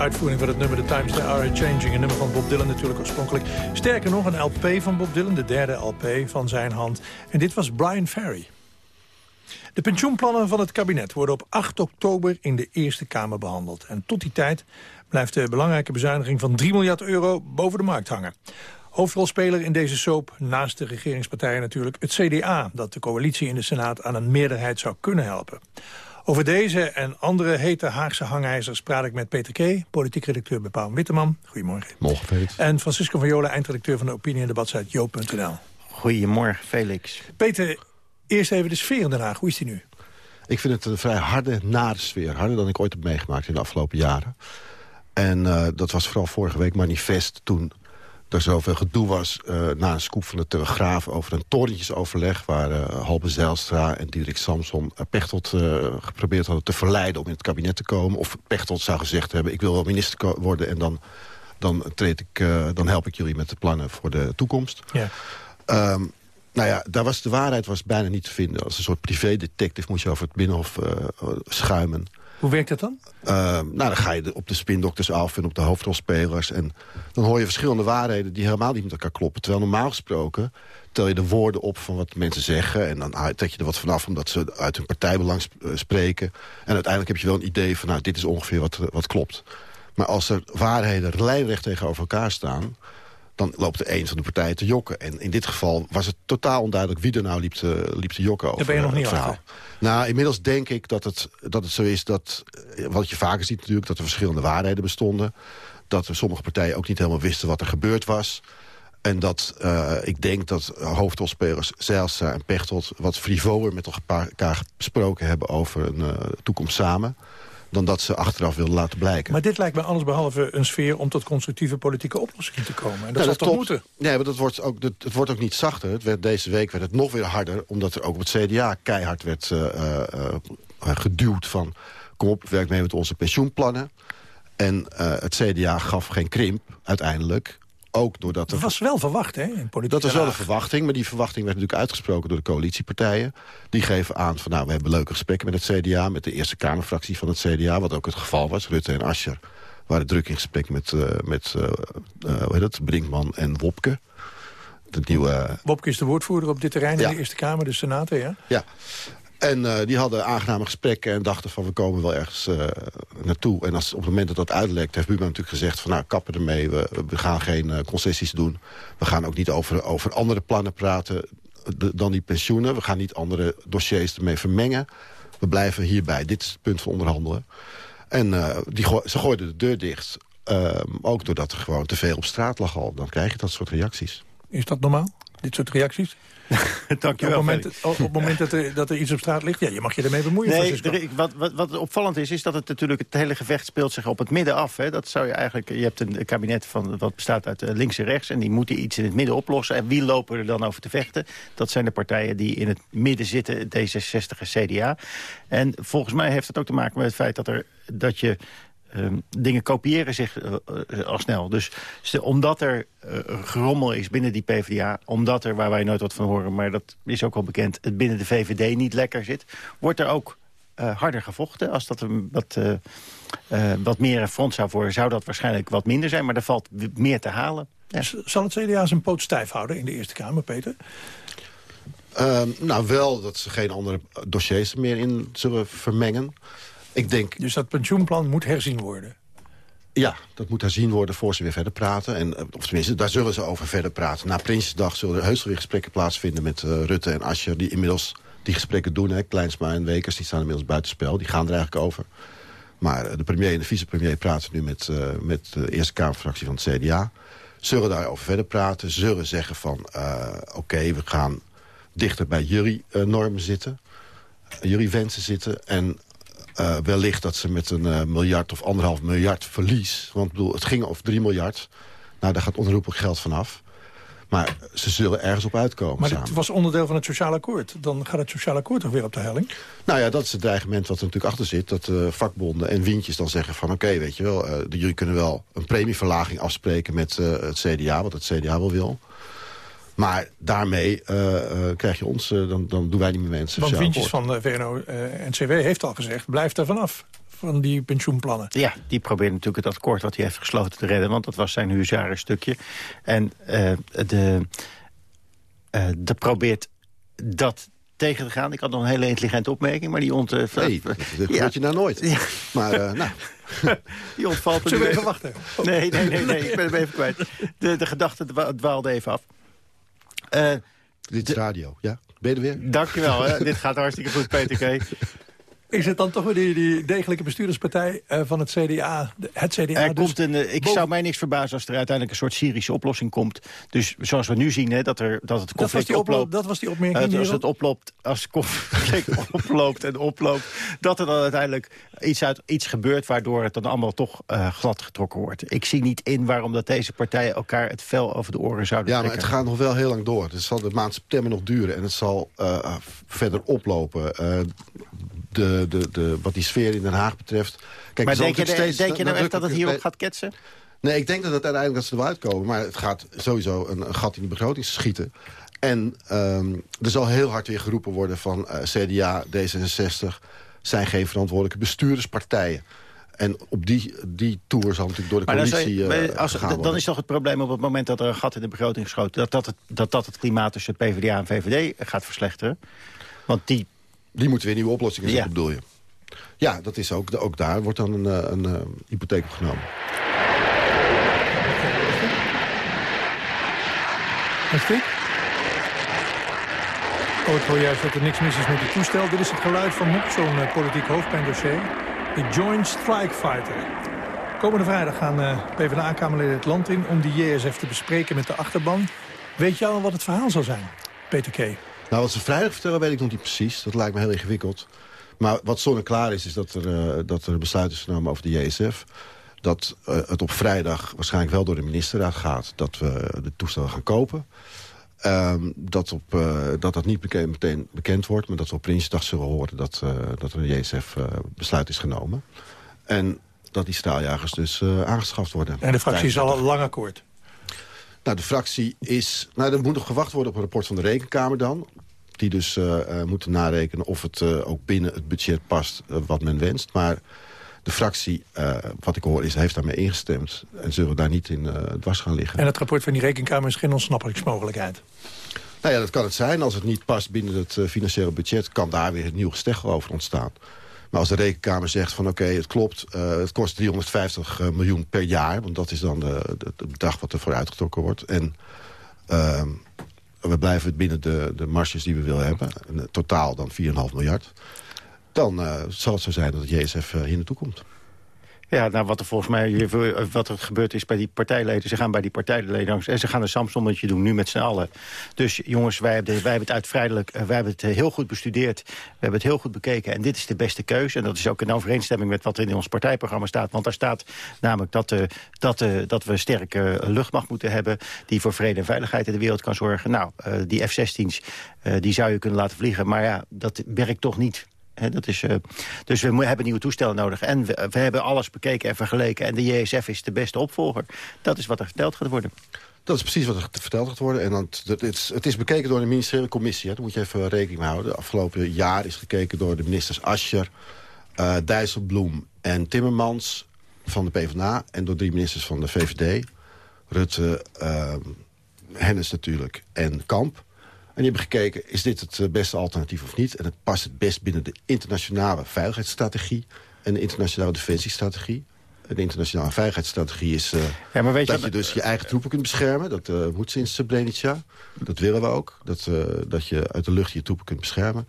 Uitvoering van het nummer The Times They Are Changing. Een nummer van Bob Dylan natuurlijk oorspronkelijk. Sterker nog, een LP van Bob Dylan, de derde LP van zijn hand. En dit was Brian Ferry. De pensioenplannen van het kabinet worden op 8 oktober in de Eerste Kamer behandeld. En tot die tijd blijft de belangrijke bezuiniging van 3 miljard euro boven de markt hangen. Hoofdrolspeler in deze soap, naast de regeringspartijen natuurlijk, het CDA... dat de coalitie in de Senaat aan een meerderheid zou kunnen helpen. Over deze en andere hete Haagse hangijzers praat ik met Peter K., politiek redacteur bij Paul Witteman. Goedemorgen. Morgen, Felix. En Francisco van Jolen, eindredacteur van de opinie- en debatsite joop.nl. Goedemorgen, Felix. Peter, eerst even de sfeer in Den Haag. Hoe is die nu? Ik vind het een vrij harde, nare sfeer. Harder dan ik ooit heb meegemaakt in de afgelopen jaren. En eh, dat was vooral vorige week manifest toen er zoveel gedoe was... eh, na een scoop van de Telegraaf over een torentjesoverleg... waar eh, Halbe Zijlstra en Diederik Samson uh, Pechtold geprobeerd hadden te verleiden... om in het kabinet te komen. Of Pechtold zou gezegd hebben, ik wil wel minister worden... en dan, dan, treed ik, dan help ik jullie met de plannen voor de toekomst. Ja. Ehm, nou ja, daar was, de waarheid was bijna niet te vinden. Als een soort privédetective moest je over het Binnenhof schuimen. Hoe werkt dat dan? Ehm, nou, dan ga je op de spindokters af en op de hoofdrolspelers. En dan hoor je verschillende waarheden die helemaal niet met elkaar kloppen. Terwijl normaal gesproken tel je de woorden op van wat mensen zeggen... en dan trek je er wat vanaf omdat ze uit hun partijbelang eh, spreken. En uiteindelijk heb je wel een idee van... nou, dit is ongeveer wat, wat klopt. Maar als er waarheden lijnrecht tegenover elkaar staan dan loopt de een van de partijen te jokken. En in dit geval was het totaal onduidelijk wie er nou liep te, liep te jokken over ben je nog niet het verhaal. achter. Nou, inmiddels denk ik dat het, dat het zo is dat... eh, wat je vaker ziet natuurlijk, dat er verschillende waarheden bestonden. Dat sommige partijen ook niet helemaal wisten wat er gebeurd was. En dat eh, ik denk dat hoofdrolspelers Zijlstra en Pechtold... wat frivoler met elkaar gesproken hebben over een eh, toekomst samen... dan dat ze achteraf wilden laten blijken. Maar dit lijkt me allesbehalve een sfeer om tot constructieve politieke oplossingen te komen. En dat Nou, zal toch moeten? Nee, maar dat wordt ook, dat, het wordt ook niet zachter. Het werd, deze week werd het nog weer harder, omdat er ook op het CDA keihard werd eh, eh, eh, geduwd van... kom op, werk mee met onze pensioenplannen. En het CDA gaf geen krimp, uiteindelijk. Ook doordat er... Dat was wel verwacht, hè? In politiek Dat was wel de verwachting, maar die verwachting werd natuurlijk uitgesproken door de coalitiepartijen. Die geven aan van nou, we hebben leuke gesprekken met het CDA, met de Eerste Kamerfractie van het CDA, wat ook het geval was. Rutte en Ascher waren druk in gesprek met, eh, met eh, eh, hoe heet het, Brinkman en Wopke. De nieuwe... Wopke is de woordvoerder op dit terrein Ja. in de Eerste Kamer, de Senaten, ja? Ja. En eh, die hadden aangename gesprekken en dachten van we komen wel ergens eh, naartoe. En als, op het moment dat dat uitlekt heeft Buma natuurlijk gezegd van nou kappen ermee. We, gaan geen eh, concessies doen. We gaan ook niet over, over andere plannen praten dan die pensioenen. We gaan niet andere dossiers ermee vermengen. We blijven hierbij. Dit is het punt van onderhandelen. En die ze gooiden de deur dicht. Ook doordat er gewoon te veel op straat lag al. Dan krijg je dat soort reacties. Is dat normaal, dit soort reacties? Dankjewel, Op het moment, op het moment dat, er, dat er iets op straat ligt, ja, je mag je ermee bemoeien. Nee, er- wat, wat, wat opvallend is, is dat het natuurlijk het hele gevecht speelt zich op het midden af. Hè. Dat zou je eigenlijk, je hebt een kabinet van, wat bestaat uit eh, links en rechts... en die moeten iets in het midden oplossen. En wie lopen er dan over te vechten? Dat zijn de partijen die in het midden zitten, D66 en CDA. En volgens mij heeft het ook te maken met het feit dat, er, dat je... ehm, dingen kopiëren zich eh, eh, al snel. Dus omdat er eh, gerommel is binnen die PvdA... omdat er, waar wij nooit wat van horen... maar dat is ook al bekend, het binnen de VVD niet lekker zit... wordt er ook eh, harder gevochten. Als dat een wat, eh, eh, wat meer een front zou worden... zou dat waarschijnlijk wat minder zijn. Maar er valt meer te halen. Ja. Zal het CDA zijn poot stijf houden in de Eerste Kamer, Peter? Ehm, nou, wel dat ze geen andere dossiers meer in zullen vermengen. Ik denk... Dus dat pensioenplan moet herzien worden? Ja, dat moet herzien worden voor ze weer verder praten. En, eh, of tenminste, daar zullen ze over verder praten. Na Prinsjesdag zullen er heus weer gesprekken plaatsvinden met eh, Rutte en Asscher... die inmiddels die gesprekken doen. Hè. Kleinsma en Wekers die staan inmiddels buitenspel. Die gaan er eigenlijk over. Maar eh, de premier en de vicepremier praten nu met, uh, met de Eerste Kamerfractie van het CDA. Zullen daarover verder praten. Zullen zeggen van, uh, oké, we gaan dichter bij jullie normen zitten. jullie wensen zitten. En wellicht dat ze met een miljard of anderhalf miljard verlies... want bedoel, het ging over 3 miljard. Nou, daar gaat onherroepelijk geld vanaf. Maar ze zullen ergens op uitkomen Maar het was onderdeel van het sociaal akkoord. Dan gaat het sociaal akkoord toch weer op de helling? Nou ja, dat is het dreigement wat er natuurlijk achter zit. Dat uh, vakbonden en windjes dan zeggen van... oké, weet je wel, jullie kunnen wel een premieverlaging afspreken met het CDA... wat het CDA wel wil. Maar daarmee krijg je ons, dan, dan doen wij niet meer mensen. Want windjes van de VNO-NCW heeft al gezegd... blijf er vanaf van die pensioenplannen. Ja, die probeert natuurlijk het akkoord wat hij heeft gesloten te redden. Want dat was zijn huzarenstukje. En uh, de, uh, de probeert dat tegen te gaan. Ik had nog een hele intelligente opmerking, maar die ont... Uh, nee, dat, dat ja. je nou nooit. Ja. Maar, nou... die ontvalt er Zullen we even wachten? Nee, nee, nee, nee, ik ben hem even kwijt. De, de gedachte dwaalde even af. Dit is radio, ja? Ben je er weer? Dankjewel, hè. dit gaat hartstikke goed, Peter K. Is het dan toch weer die, die degelijke bestuurderspartij uh, van het CDA? Het CDA er dus komt een, uh, ik boven... zou mij niks verbazen als er uiteindelijk een soort Syrische oplossing komt. Dus zoals we nu zien, hè, dat, er, dat het conflict dat oploopt. Dat was die opmerking. Uh, als het oploopt, als het conflict oploopt en oploopt, dat er dan uiteindelijk iets, uit, iets gebeurt waardoor het dan allemaal toch glad getrokken wordt. Ik zie niet in waarom dat deze partijen elkaar het vel over de oren zouden Ja, trekken. maar het gaat nog wel heel lang door. Het zal de maand september nog duren en het zal verder oplopen de, de, de, wat die sfeer in Den Haag betreft. Kijk, maar denk je, steeds, denk je nou echt dat het hierop gaat ketsen? Nee, ik denk dat het uiteindelijk dat ze er wel uitkomen. Maar het gaat sowieso een, een gat in de begroting schieten. En um, er zal heel hard weer geroepen worden van uh, CDA, D66... zijn geen verantwoordelijke bestuurderspartijen. En op die, die tour zal natuurlijk door de coalitie uh, als, Dan is toch het probleem op het moment dat er een gat in de begroting geschoten... dat dat het, dat, dat het klimaat tussen PvdA en VVD gaat verslechteren. Want die die moeten weer nieuwe oplossingen zoeken, ja. bedoel je? Ja, dat is ook, ook daar wordt dan een, een, een hypotheek opgenomen. Heftig? Oh, ik hoor juist dat er niks mis is met het toestel. Dit is het geluid van nog zo'n uh, politiek hoofdpijndossier. De Joint Strike Fighter. Komende vrijdag gaan uh, PvdA-kamerleden het land in... om die JSF te bespreken met de achterban. Weet je al wat het verhaal zal zijn, Peter K.? Nou, wat ze vrijdag vertellen weet ik nog niet precies. Dat lijkt me heel ingewikkeld. Maar wat zonneklaar is, is dat er, uh, dat er besluit is genomen over de JSF. Dat uh, het op vrijdag waarschijnlijk wel door de ministerraad gaat... dat we de toestellen gaan kopen. Um, dat, op, uh, dat dat niet bekend, meteen bekend wordt... maar dat we op Prinsjesdag zullen horen dat, dat er een JSF-besluit is genomen. En dat die straaljagers dus aangeschaft worden. En de fractie is al een lang akkoord? Nou, de fractie is... Nou, er moet nog gewacht worden op een rapport van de Rekenkamer dan. Die dus uh, moeten narekenen of het uh, ook binnen het budget past wat men wenst. Maar de fractie, wat ik hoor, is, heeft daarmee ingestemd. En zullen daar niet in dwars gaan liggen. En het rapport van die Rekenkamer is geen ontsnappingsmogelijkheid? Nou ja, dat kan het zijn. Als het niet past binnen het financiële budget... kan daar weer een nieuw gesteggel over ontstaan. Maar als de rekenkamer zegt van oké, het klopt... Uh, het kost 350 uh, miljoen per jaar... want dat is dan het bedrag wat er voor uitgetrokken wordt. En uh, we blijven binnen de, de marges die we willen hebben. En, totaal dan 4,5 miljard. Dan uh, zal het zo zijn dat het JSF hier naartoe komt. Ja, nou, wat er volgens mij wat er gebeurd is bij die partijleden. Ze gaan bij die partijleden langs en ze gaan een Samsonnetje doen, nu met z'n allen. Dus jongens, wij hebben, wij hebben het uitvrijdelijk, wij hebben het heel goed bestudeerd. We hebben het heel goed bekeken en dit is de beste keuze. En dat is ook in overeenstemming met wat er in ons partijprogramma staat. Want daar staat namelijk dat, dat, dat we sterke luchtmacht moeten hebben... die voor vrede en veiligheid in de wereld kan zorgen. Nou, die F-16's, die zou je kunnen laten vliegen. Maar ja, dat werkt toch niet Dat is, uh, dus we hebben nieuwe toestellen nodig. En we, we, hebben alles bekeken en vergeleken. En de JSF is de beste opvolger. Dat is wat er verteld gaat worden. Dat is precies wat er verteld gaat worden. En dan, het, is, het is bekeken door de ministeriële commissie. Hè. Daar moet je even rekening mee houden. Afgelopen jaar is gekeken door de ministers Ascher, uh, Dijsselbloem en Timmermans van de PvdA. En door drie ministers van de VVD. Rutte, uh, Hennis natuurlijk en Kamp. En die hebben gekeken, is dit het beste alternatief of niet? En het past het best binnen de internationale veiligheidsstrategie... en de internationale defensiestrategie. De internationale veiligheidsstrategie is uh, ja, maar weet dat je, je dus je eigen troepen kunt beschermen. Dat uh, moet sinds Srebrenica. Dat willen we ook. Dat, uh, dat je uit de lucht je troepen kunt beschermen.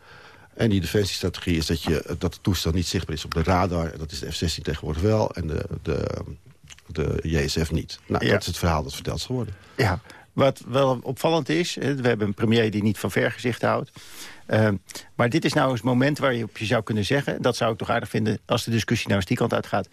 En die defensiestrategie is dat, je, dat het toestel niet zichtbaar is op de radar. Dat is de F-16 tegenwoordig wel en de, de, de JSF niet. Nou, Ja. dat is het verhaal dat verteld is geworden. Ja, wat wel opvallend is, we hebben een premier die niet van vergezicht houdt. Ehm, maar dit is nou eens het moment waar je op je zou kunnen zeggen... dat zou ik toch aardig vinden als de discussie nou eens die kant uitgaat.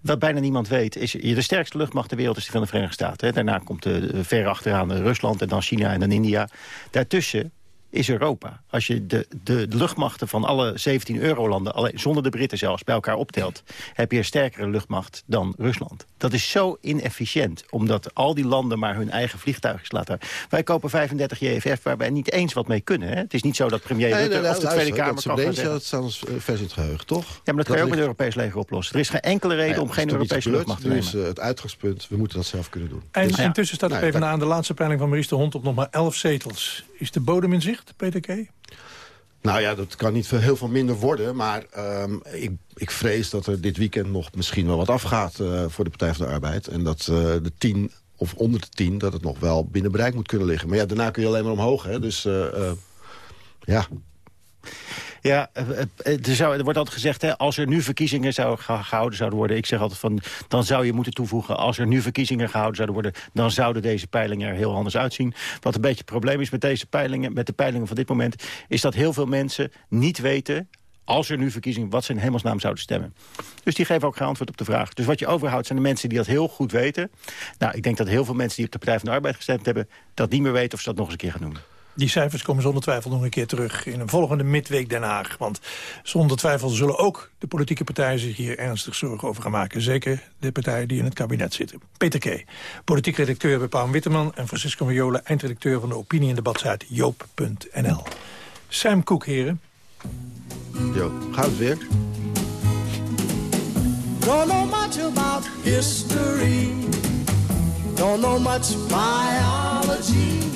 Wat bijna niemand weet, is de sterkste luchtmacht ter wereld is die van de Verenigde Staten. Daarna komt de, ver achteraan de Rusland en dan China en dan India. Daartussen is Europa. Als je de, de, luchtmachten van alle 17 eurolanden, alleen, zonder de Britten zelfs, bij elkaar optelt... heb je een sterkere luchtmacht dan Rusland. Dat is zo inefficiënt, omdat al die landen maar hun eigen vliegtuigjes laten. Wij kopen 35 JFF waar wij niet eens wat mee kunnen. Hè? Het is niet zo dat premier Nee, Rutte nee, of de luister, Tweede Kamer dat kan gaan Srebrenica, zeggen... dat staat ons eh, vers in het geheugen, toch? Ja, maar dat, kan je ook met het Europees leger oplossen. Er is geen enkele reden Nou ja, om geen Europese luchtmacht te nemen. Is eh, het uitgangspunt, we moeten dat zelf kunnen doen. En Dus- intussen staat de Nou, PvdA aan de laatste peiling van Maurice de Hond op nog maar 11 zetels. Is de bodem in zicht, Peter K? Nou ja, dat kan niet heel veel minder worden. Maar ehm, ik, ik vrees dat er dit weekend nog misschien wel wat afgaat eh, voor de Partij van de Arbeid. En dat eh, de tien of onder de tien, dat het nog wel binnen bereik moet kunnen liggen. Maar ja, daarna kun je alleen maar omhoog. Hè? Dus eh, ja, Ja, eh, eh, er, zou, er wordt altijd gezegd, hè, als er nu verkiezingen zou ge- gehouden zouden worden... ik zeg altijd van, dan zou je moeten toevoegen... als er nu verkiezingen gehouden zouden worden... dan zouden deze peilingen er heel anders uitzien. Wat een beetje het probleem is met deze peilingen... met de peilingen van dit moment... is dat heel veel mensen niet weten als er nu verkiezingen, wat ze in hemelsnaam zouden stemmen. Dus die geven ook geen antwoord op de vraag. Dus wat je overhoudt zijn de mensen die dat heel goed weten. Nou, ik denk dat heel veel mensen die op de Partij van de Arbeid gestemd hebben... dat niet meer weten of ze dat nog eens een keer gaan doen. Die cijfers komen zonder twijfel nog een keer terug in een volgende midweek Den Haag. Want zonder twijfel zullen ook de politieke partijen zich hier ernstig zorgen over gaan maken. Zeker de partijen die in het kabinet zitten. Peter K., politiek redacteur bij Paul Witteman... en Francisco Miola, eindredacteur van de opinie- en debatsite joop.nl. Sam Koek, heren. Jo, gaat het weer? Don't know much about history. Don't know much biology.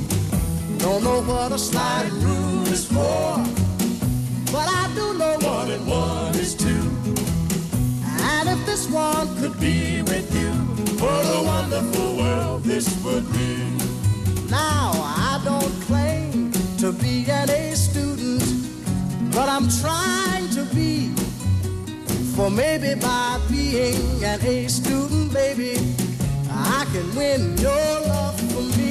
Don't know what a sliding rule is for. But I do know one and one is two. And if this one could be with you, what a wonderful world this would be. Now, I don't claim to be an A student, but I'm trying to be. For maybe by being an A student, baby, I can win your love for me.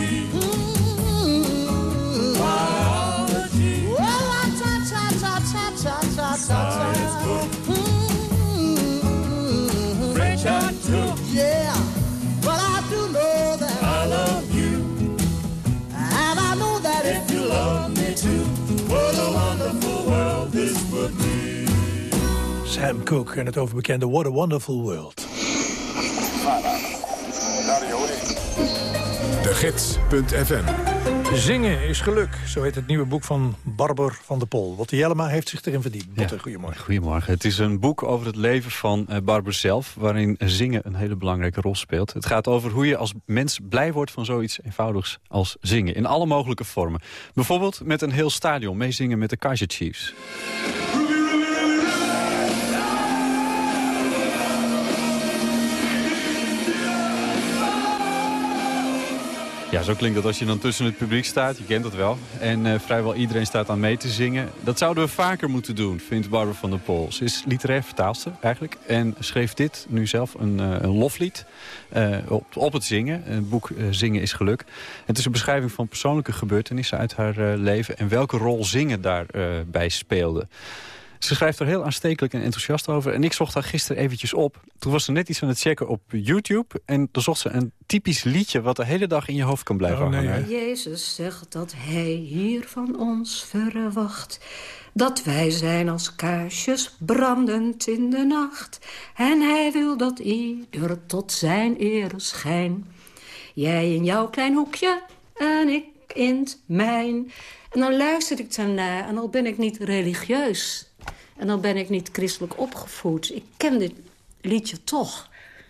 Sam Cooke en het overbekende What a Wonderful World. De Gids.fm Zingen is geluk, zo heet het nieuwe boek van Barber van der Pol. Lotte Jellema heeft zich erin verdiend. Botte, goedemorgen. Goedemorgen. Het is een boek over het leven van eh, Barber zelf... waarin zingen een hele belangrijke rol speelt. Het gaat over hoe je als mens blij wordt van zoiets eenvoudigs als zingen. In alle mogelijke vormen. Bijvoorbeeld met een heel stadion meezingen met de Kaiser Chiefs. Ja, zo klinkt dat als je dan tussen het publiek staat. Je kent dat wel. En eh, vrijwel iedereen staat aan mee te zingen. Dat zouden we vaker moeten doen, vindt Barbara van der Pol. Ze is literair vertaalster eigenlijk. En schreef dit nu zelf een, eh, een loflied eh, op, op het zingen. Het boek Zingen is geluk. Het is een beschrijving van persoonlijke gebeurtenissen uit haar leven. En welke rol zingen daarbij bij speelde. Ze schrijft er heel aanstekelijk en enthousiast over. En ik zocht haar gisteren eventjes op. Toen was ze net iets aan het checken op YouTube. En toen zocht ze een typisch liedje... wat de hele dag in je hoofd kan blijven Oh, hangen. Jezus zegt dat hij hier van ons verwacht. Dat wij zijn als kaarsjes brandend in de nacht. En hij wil dat ieder tot zijn eer schijn. Jij in jouw klein hoekje en ik in het mijn. En dan luister ik daarnaar en al ben ik niet religieus. En dan ben ik niet christelijk opgevoed. Ik ken dit liedje toch.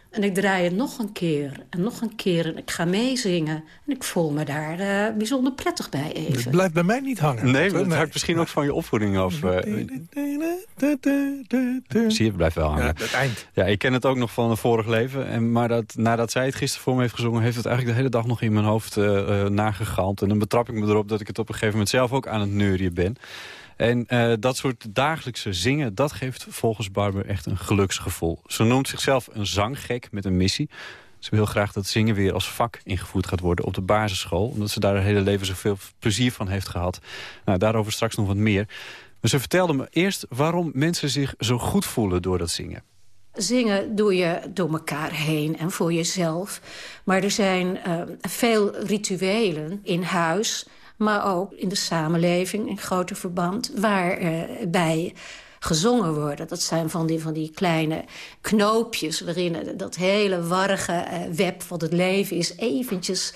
En ik draai het nog een keer en nog een keer. En ik ga meezingen. En ik voel me daar eh, bijzonder prettig bij Het even. blijft bij mij niet hangen. Nee, maar dat hangt misschien ook van je opvoeding af. eh. Zie je, het blijft wel hangen. Ja, het eind. Ja, ik ken het ook nog van een vorig leven. En, maar dat, nadat zij het gisteren voor me heeft gezongen... heeft het eigenlijk de hele dag nog in mijn hoofd uh, nagegalmd. En dan betrap ik me erop dat ik het op een gegeven moment zelf ook aan het neurien ben. En uh, dat soort dagelijkse zingen, dat geeft volgens Barber echt een geluksgevoel. Ze noemt zichzelf een zanggek met een missie. Ze wil graag dat zingen weer als vak ingevoerd gaat worden op de basisschool. Omdat ze daar haar hele leven zoveel plezier van heeft gehad. Nou, daarover straks nog wat meer. Maar ze vertelde me eerst waarom mensen zich zo goed voelen door dat zingen. Zingen doe je door elkaar heen en voor jezelf. Maar er zijn uh, veel rituelen in huis maar ook in de samenleving, in groter verband... waarbij gezongen worden. Dat zijn van die, van die kleine knoopjes... waarin dat hele warrige uh, web wat het leven is... eventjes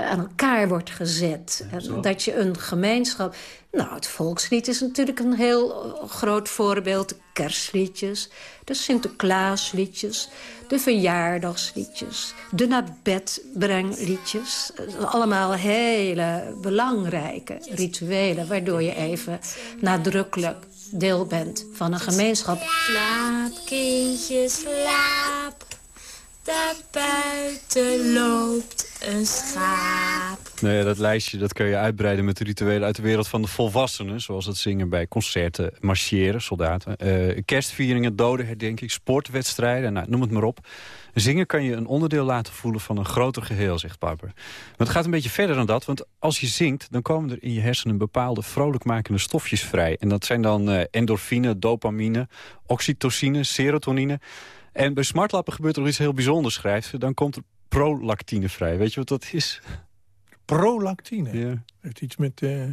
aan elkaar wordt gezet. En dat je een gemeenschap... Nou, het volkslied is natuurlijk een heel groot voorbeeld. De kerstliedjes, de Sinterklaasliedjes, de verjaardagsliedjes... de naar bed brengliedjes. Allemaal hele belangrijke rituelen... waardoor je even nadrukkelijk deel bent van een gemeenschap. Slaap, kindje, slaap. Daar buiten loopt een schaap. Nou ja, dat lijstje dat kun je uitbreiden met de rituelen uit de wereld van de volwassenen. Zoals het zingen bij concerten, marcheren, soldaten. Uh, kerstvieringen, dodenherdenking, sportwedstrijden, nou, noem het maar op. Zingen kan je een onderdeel laten voelen van een groter geheel, zegt Barber. Maar het gaat een beetje verder dan dat, want als je zingt... dan komen er in je hersenen bepaalde vrolijkmakende stofjes vrij. En dat zijn dan uh, endorfine, dopamine, oxytocine, serotonine... En bij smartlappen gebeurt er iets heel bijzonders, schrijft ze. Dan komt er prolactine vrij. Weet je wat dat is? Prolactine? Ja. Heeft iets met, uh,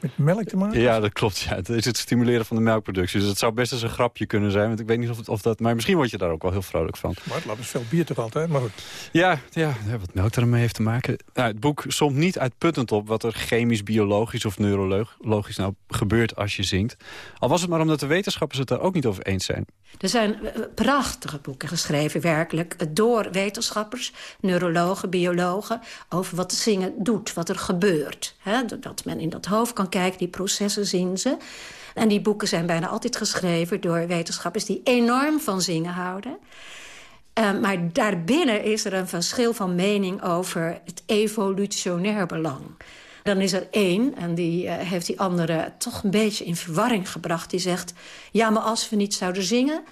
met melk te maken? Ja, dat klopt. Ja. Het is het stimuleren van de melkproductie. Dus het zou best eens een grapje kunnen zijn. Want ik weet niet of, het, of dat... Maar misschien word je daar ook wel heel vrolijk van. Smartlap is veel bier toch altijd, maar goed. Ja, ja wat melk ermee heeft te maken. Nou, het boek somt niet uitputtend op wat er chemisch, biologisch of neurologisch nou gebeurt als je zingt. Al was het maar omdat de wetenschappers het daar ook niet over eens zijn. Er zijn prachtige boeken geschreven, werkelijk, door wetenschappers, neurologen, biologen, over wat zingen doet, wat er gebeurt. He, dat men in dat hoofd kan kijken, die processen zien ze. En die boeken zijn bijna altijd geschreven door wetenschappers die enorm van zingen houden. Maar daarbinnen is er een verschil van mening over het evolutionair belang. Dan is er één, en die uh, heeft die andere toch een beetje in verwarring gebracht. Die zegt, ja, maar als we niet zouden zingen...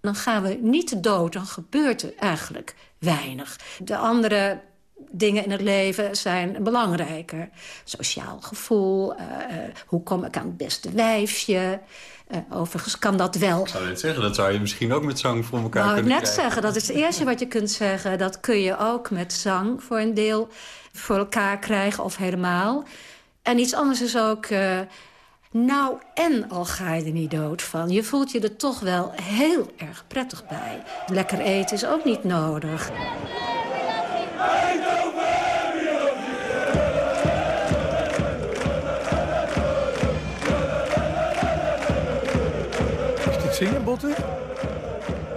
dan gaan we niet dood, dan gebeurt er eigenlijk weinig. De andere dingen in het leven zijn belangrijker. Sociaal gevoel, uh, uh, hoe kom ik aan het beste wijfje... Uh, overigens kan dat wel. Ik zou net zeggen, dat zou je misschien ook met zang voor elkaar nou, kunnen net krijgen. zeggen, dat is het eerste wat je kunt zeggen. Dat kun je ook met zang voor een deel voor elkaar krijgen of helemaal. En iets anders is ook... Uh, nou, en al ga je er niet dood van. Je voelt je er toch wel heel erg prettig bij. Lekker eten is ook niet nodig. Zingen, Botten?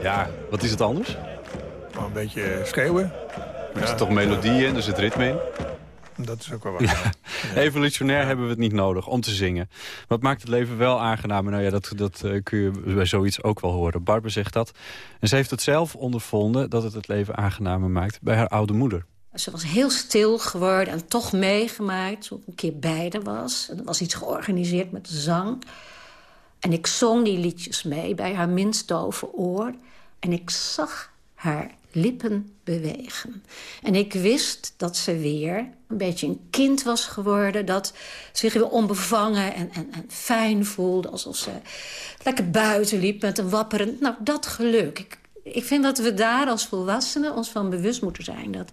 Ja, wat is het anders? Maar een beetje schreeuwen. Er zit toch melodie in, er zit ritme in. Dat is ook wel waar. Ja. Evolutionair hebben we het niet nodig om te zingen. Wat maakt het leven wel aangenamer? Nou ja, dat, dat uh, kun je bij zoiets ook wel horen. Barbara zegt dat. En ze heeft het zelf ondervonden dat het het leven aangenamer maakt bij haar oude moeder. Ze was heel stil geworden en toch meegemaakt. Toen ik een keer beide was. En er was iets georganiseerd met de zang. En ik zong die liedjes mee bij haar minst dove oor. En ik zag haar lippen bewegen. En ik wist dat ze weer een beetje een kind was geworden... dat zich weer onbevangen en, en, en fijn voelde... alsof ze lekker buiten liep met een wapperend... Nou, dat geluk. Ik, ik vind dat we daar als volwassenen ons van bewust moeten zijn... dat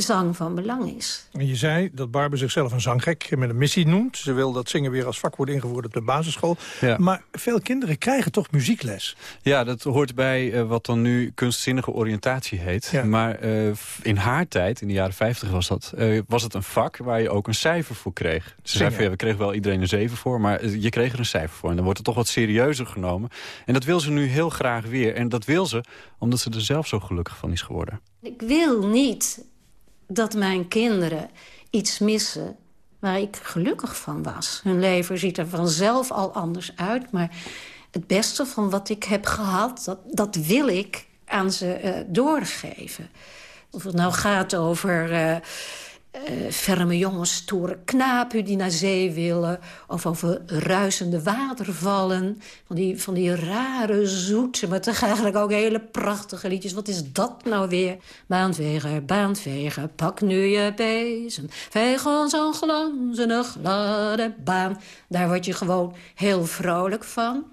de zang van belang is. En je zei dat Barbara zichzelf een zanggek met een missie noemt. Ze wil dat zingen weer als vak wordt ingevoerd op de basisschool. Ja. Maar veel kinderen krijgen toch muziekles? Ja, dat hoort bij eh, wat dan nu kunstzinnige oriëntatie heet. Maar eh, in haar tijd, in de jaren 50 was dat, eh, was het een vak waar je ook een cijfer voor kreeg. Ze zei van, ja, we kregen wel iedereen een 7 voor, maar je kreeg er een cijfer voor. En dan wordt het toch wat serieuzer genomen. En dat wil ze nu heel graag weer. En dat wil ze omdat ze er zelf zo gelukkig van is geworden. Ik wil niet dat mijn kinderen iets missen waar ik gelukkig van was. Hun leven ziet er vanzelf al anders uit, maar het beste van wat ik heb gehad... dat, dat wil ik aan ze eh, doorgeven. Of het nou gaat over eh eh, ferme jongens, stoere knapen die naar zee willen... of over ruisende watervallen, van die, van die rare, zoete... maar toch eigenlijk ook hele prachtige liedjes. Wat is dat nou weer? Baanveger, baanveger, pak nu je bezem... veeg ons een glanzende gladde baan. Daar word je gewoon heel vrolijk van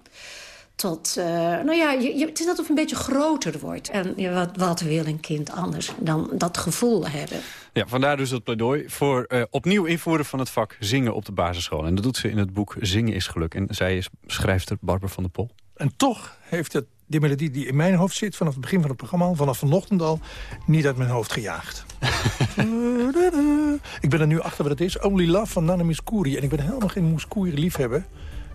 tot, eh, nou ja, je, je- het is net of het een beetje groter wordt. En ja, wat, wat wil een kind anders dan dat gevoel hebben? Ja, vandaar dus het pleidooi voor eh, opnieuw invoeren van het vak zingen op de basisschool. En dat doet ze in het boek Zingen is geluk. En zij is schrijfster Barbara van der Pol. En toch heeft het, die melodie die in mijn hoofd zit... vanaf het begin van het programma, vanaf vanochtend al... niet uit mijn hoofd gejaagd. ik ben er nu achter wat het is. Only Love van Nana Mouskouri. En ik ben helemaal geen Mouskouri liefhebber.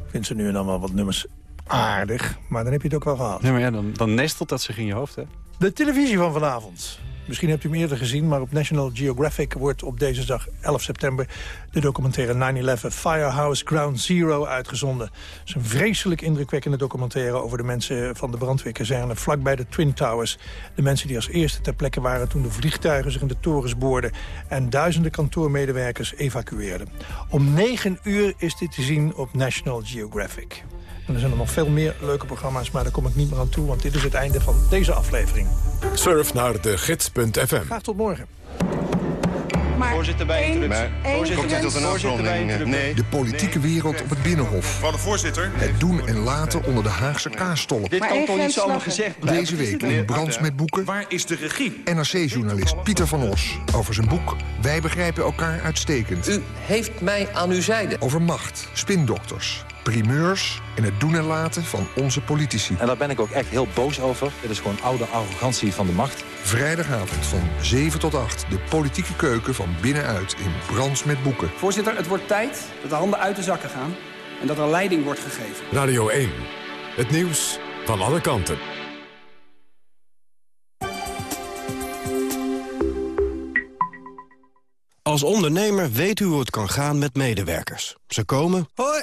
Ik vind ze nu en dan wel wat nummers aardig. Maar dan heb je het ook wel gehad. Nee, maar ja, dan, dan nestelt dat zich in je hoofd, hè? De televisie van vanavond. Misschien hebt u hem eerder gezien, maar op National Geographic... wordt op deze dag, 11 september, de documentaire 9-11 Firehouse Ground Zero uitgezonden. Het is een vreselijk indrukwekkende documentaire... over de mensen van de brandweerkazerne vlakbij de Twin Towers. De mensen die als eerste ter plekke waren toen de vliegtuigen zich in de torens boorden... en duizenden kantoormedewerkers evacueerden. Om 9 uur is dit te zien op National Geographic. En er zijn er nog veel meer leuke programma's, maar daar kom ik niet meer aan toe... want dit is het einde van deze aflevering. Surf naar de gids.fm. Graag tot morgen. Voorzitter bij. Voorzitter, Komt tot een voorzitter bij afronding? interruptie. Nee. De politieke wereld op het Binnenhof. Mevrouw de voorzitter. Het doen en laten onder de Haagse kaastollen. Dit kan toch niet zomaar gezegd blijven? Deze week in Brands met Boeken... Waar is de regie? NRC-journalist Pieter van Os over zijn boek... Wij begrijpen elkaar uitstekend. U heeft mij aan uw zijde. Over macht, spindokters, primeurs en het doen en laten van onze politici. En daar ben ik ook echt heel boos over. Dit is gewoon oude arrogantie van de macht. Vrijdagavond van 7 tot 8. De politieke keuken van binnenuit in Brands met Boeken. Voorzitter, het wordt tijd dat de handen uit de zakken gaan... en dat er leiding wordt gegeven. Radio 1. Het nieuws van alle kanten. Als ondernemer weet u hoe het kan gaan met medewerkers. Ze komen, Hoi.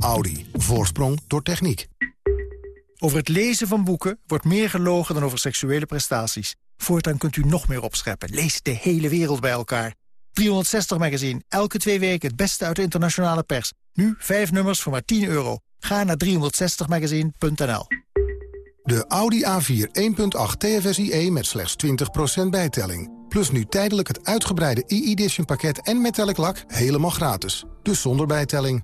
Audi. Voorsprong door techniek. Over het lezen van boeken wordt meer gelogen dan over seksuele prestaties. Voortaan kunt u nog meer opscheppen. Lees de hele wereld bij elkaar. 360 Magazine. Elke twee weken het beste uit de internationale pers. Nu vijf nummers voor maar 10 euro. Ga naar 360magazine.nl De Audi A4 1.8 TFSIe met slechts 20% bijtelling. Plus nu tijdelijk het uitgebreide e-edition pakket en metallic lak helemaal gratis. Dus zonder bijtelling.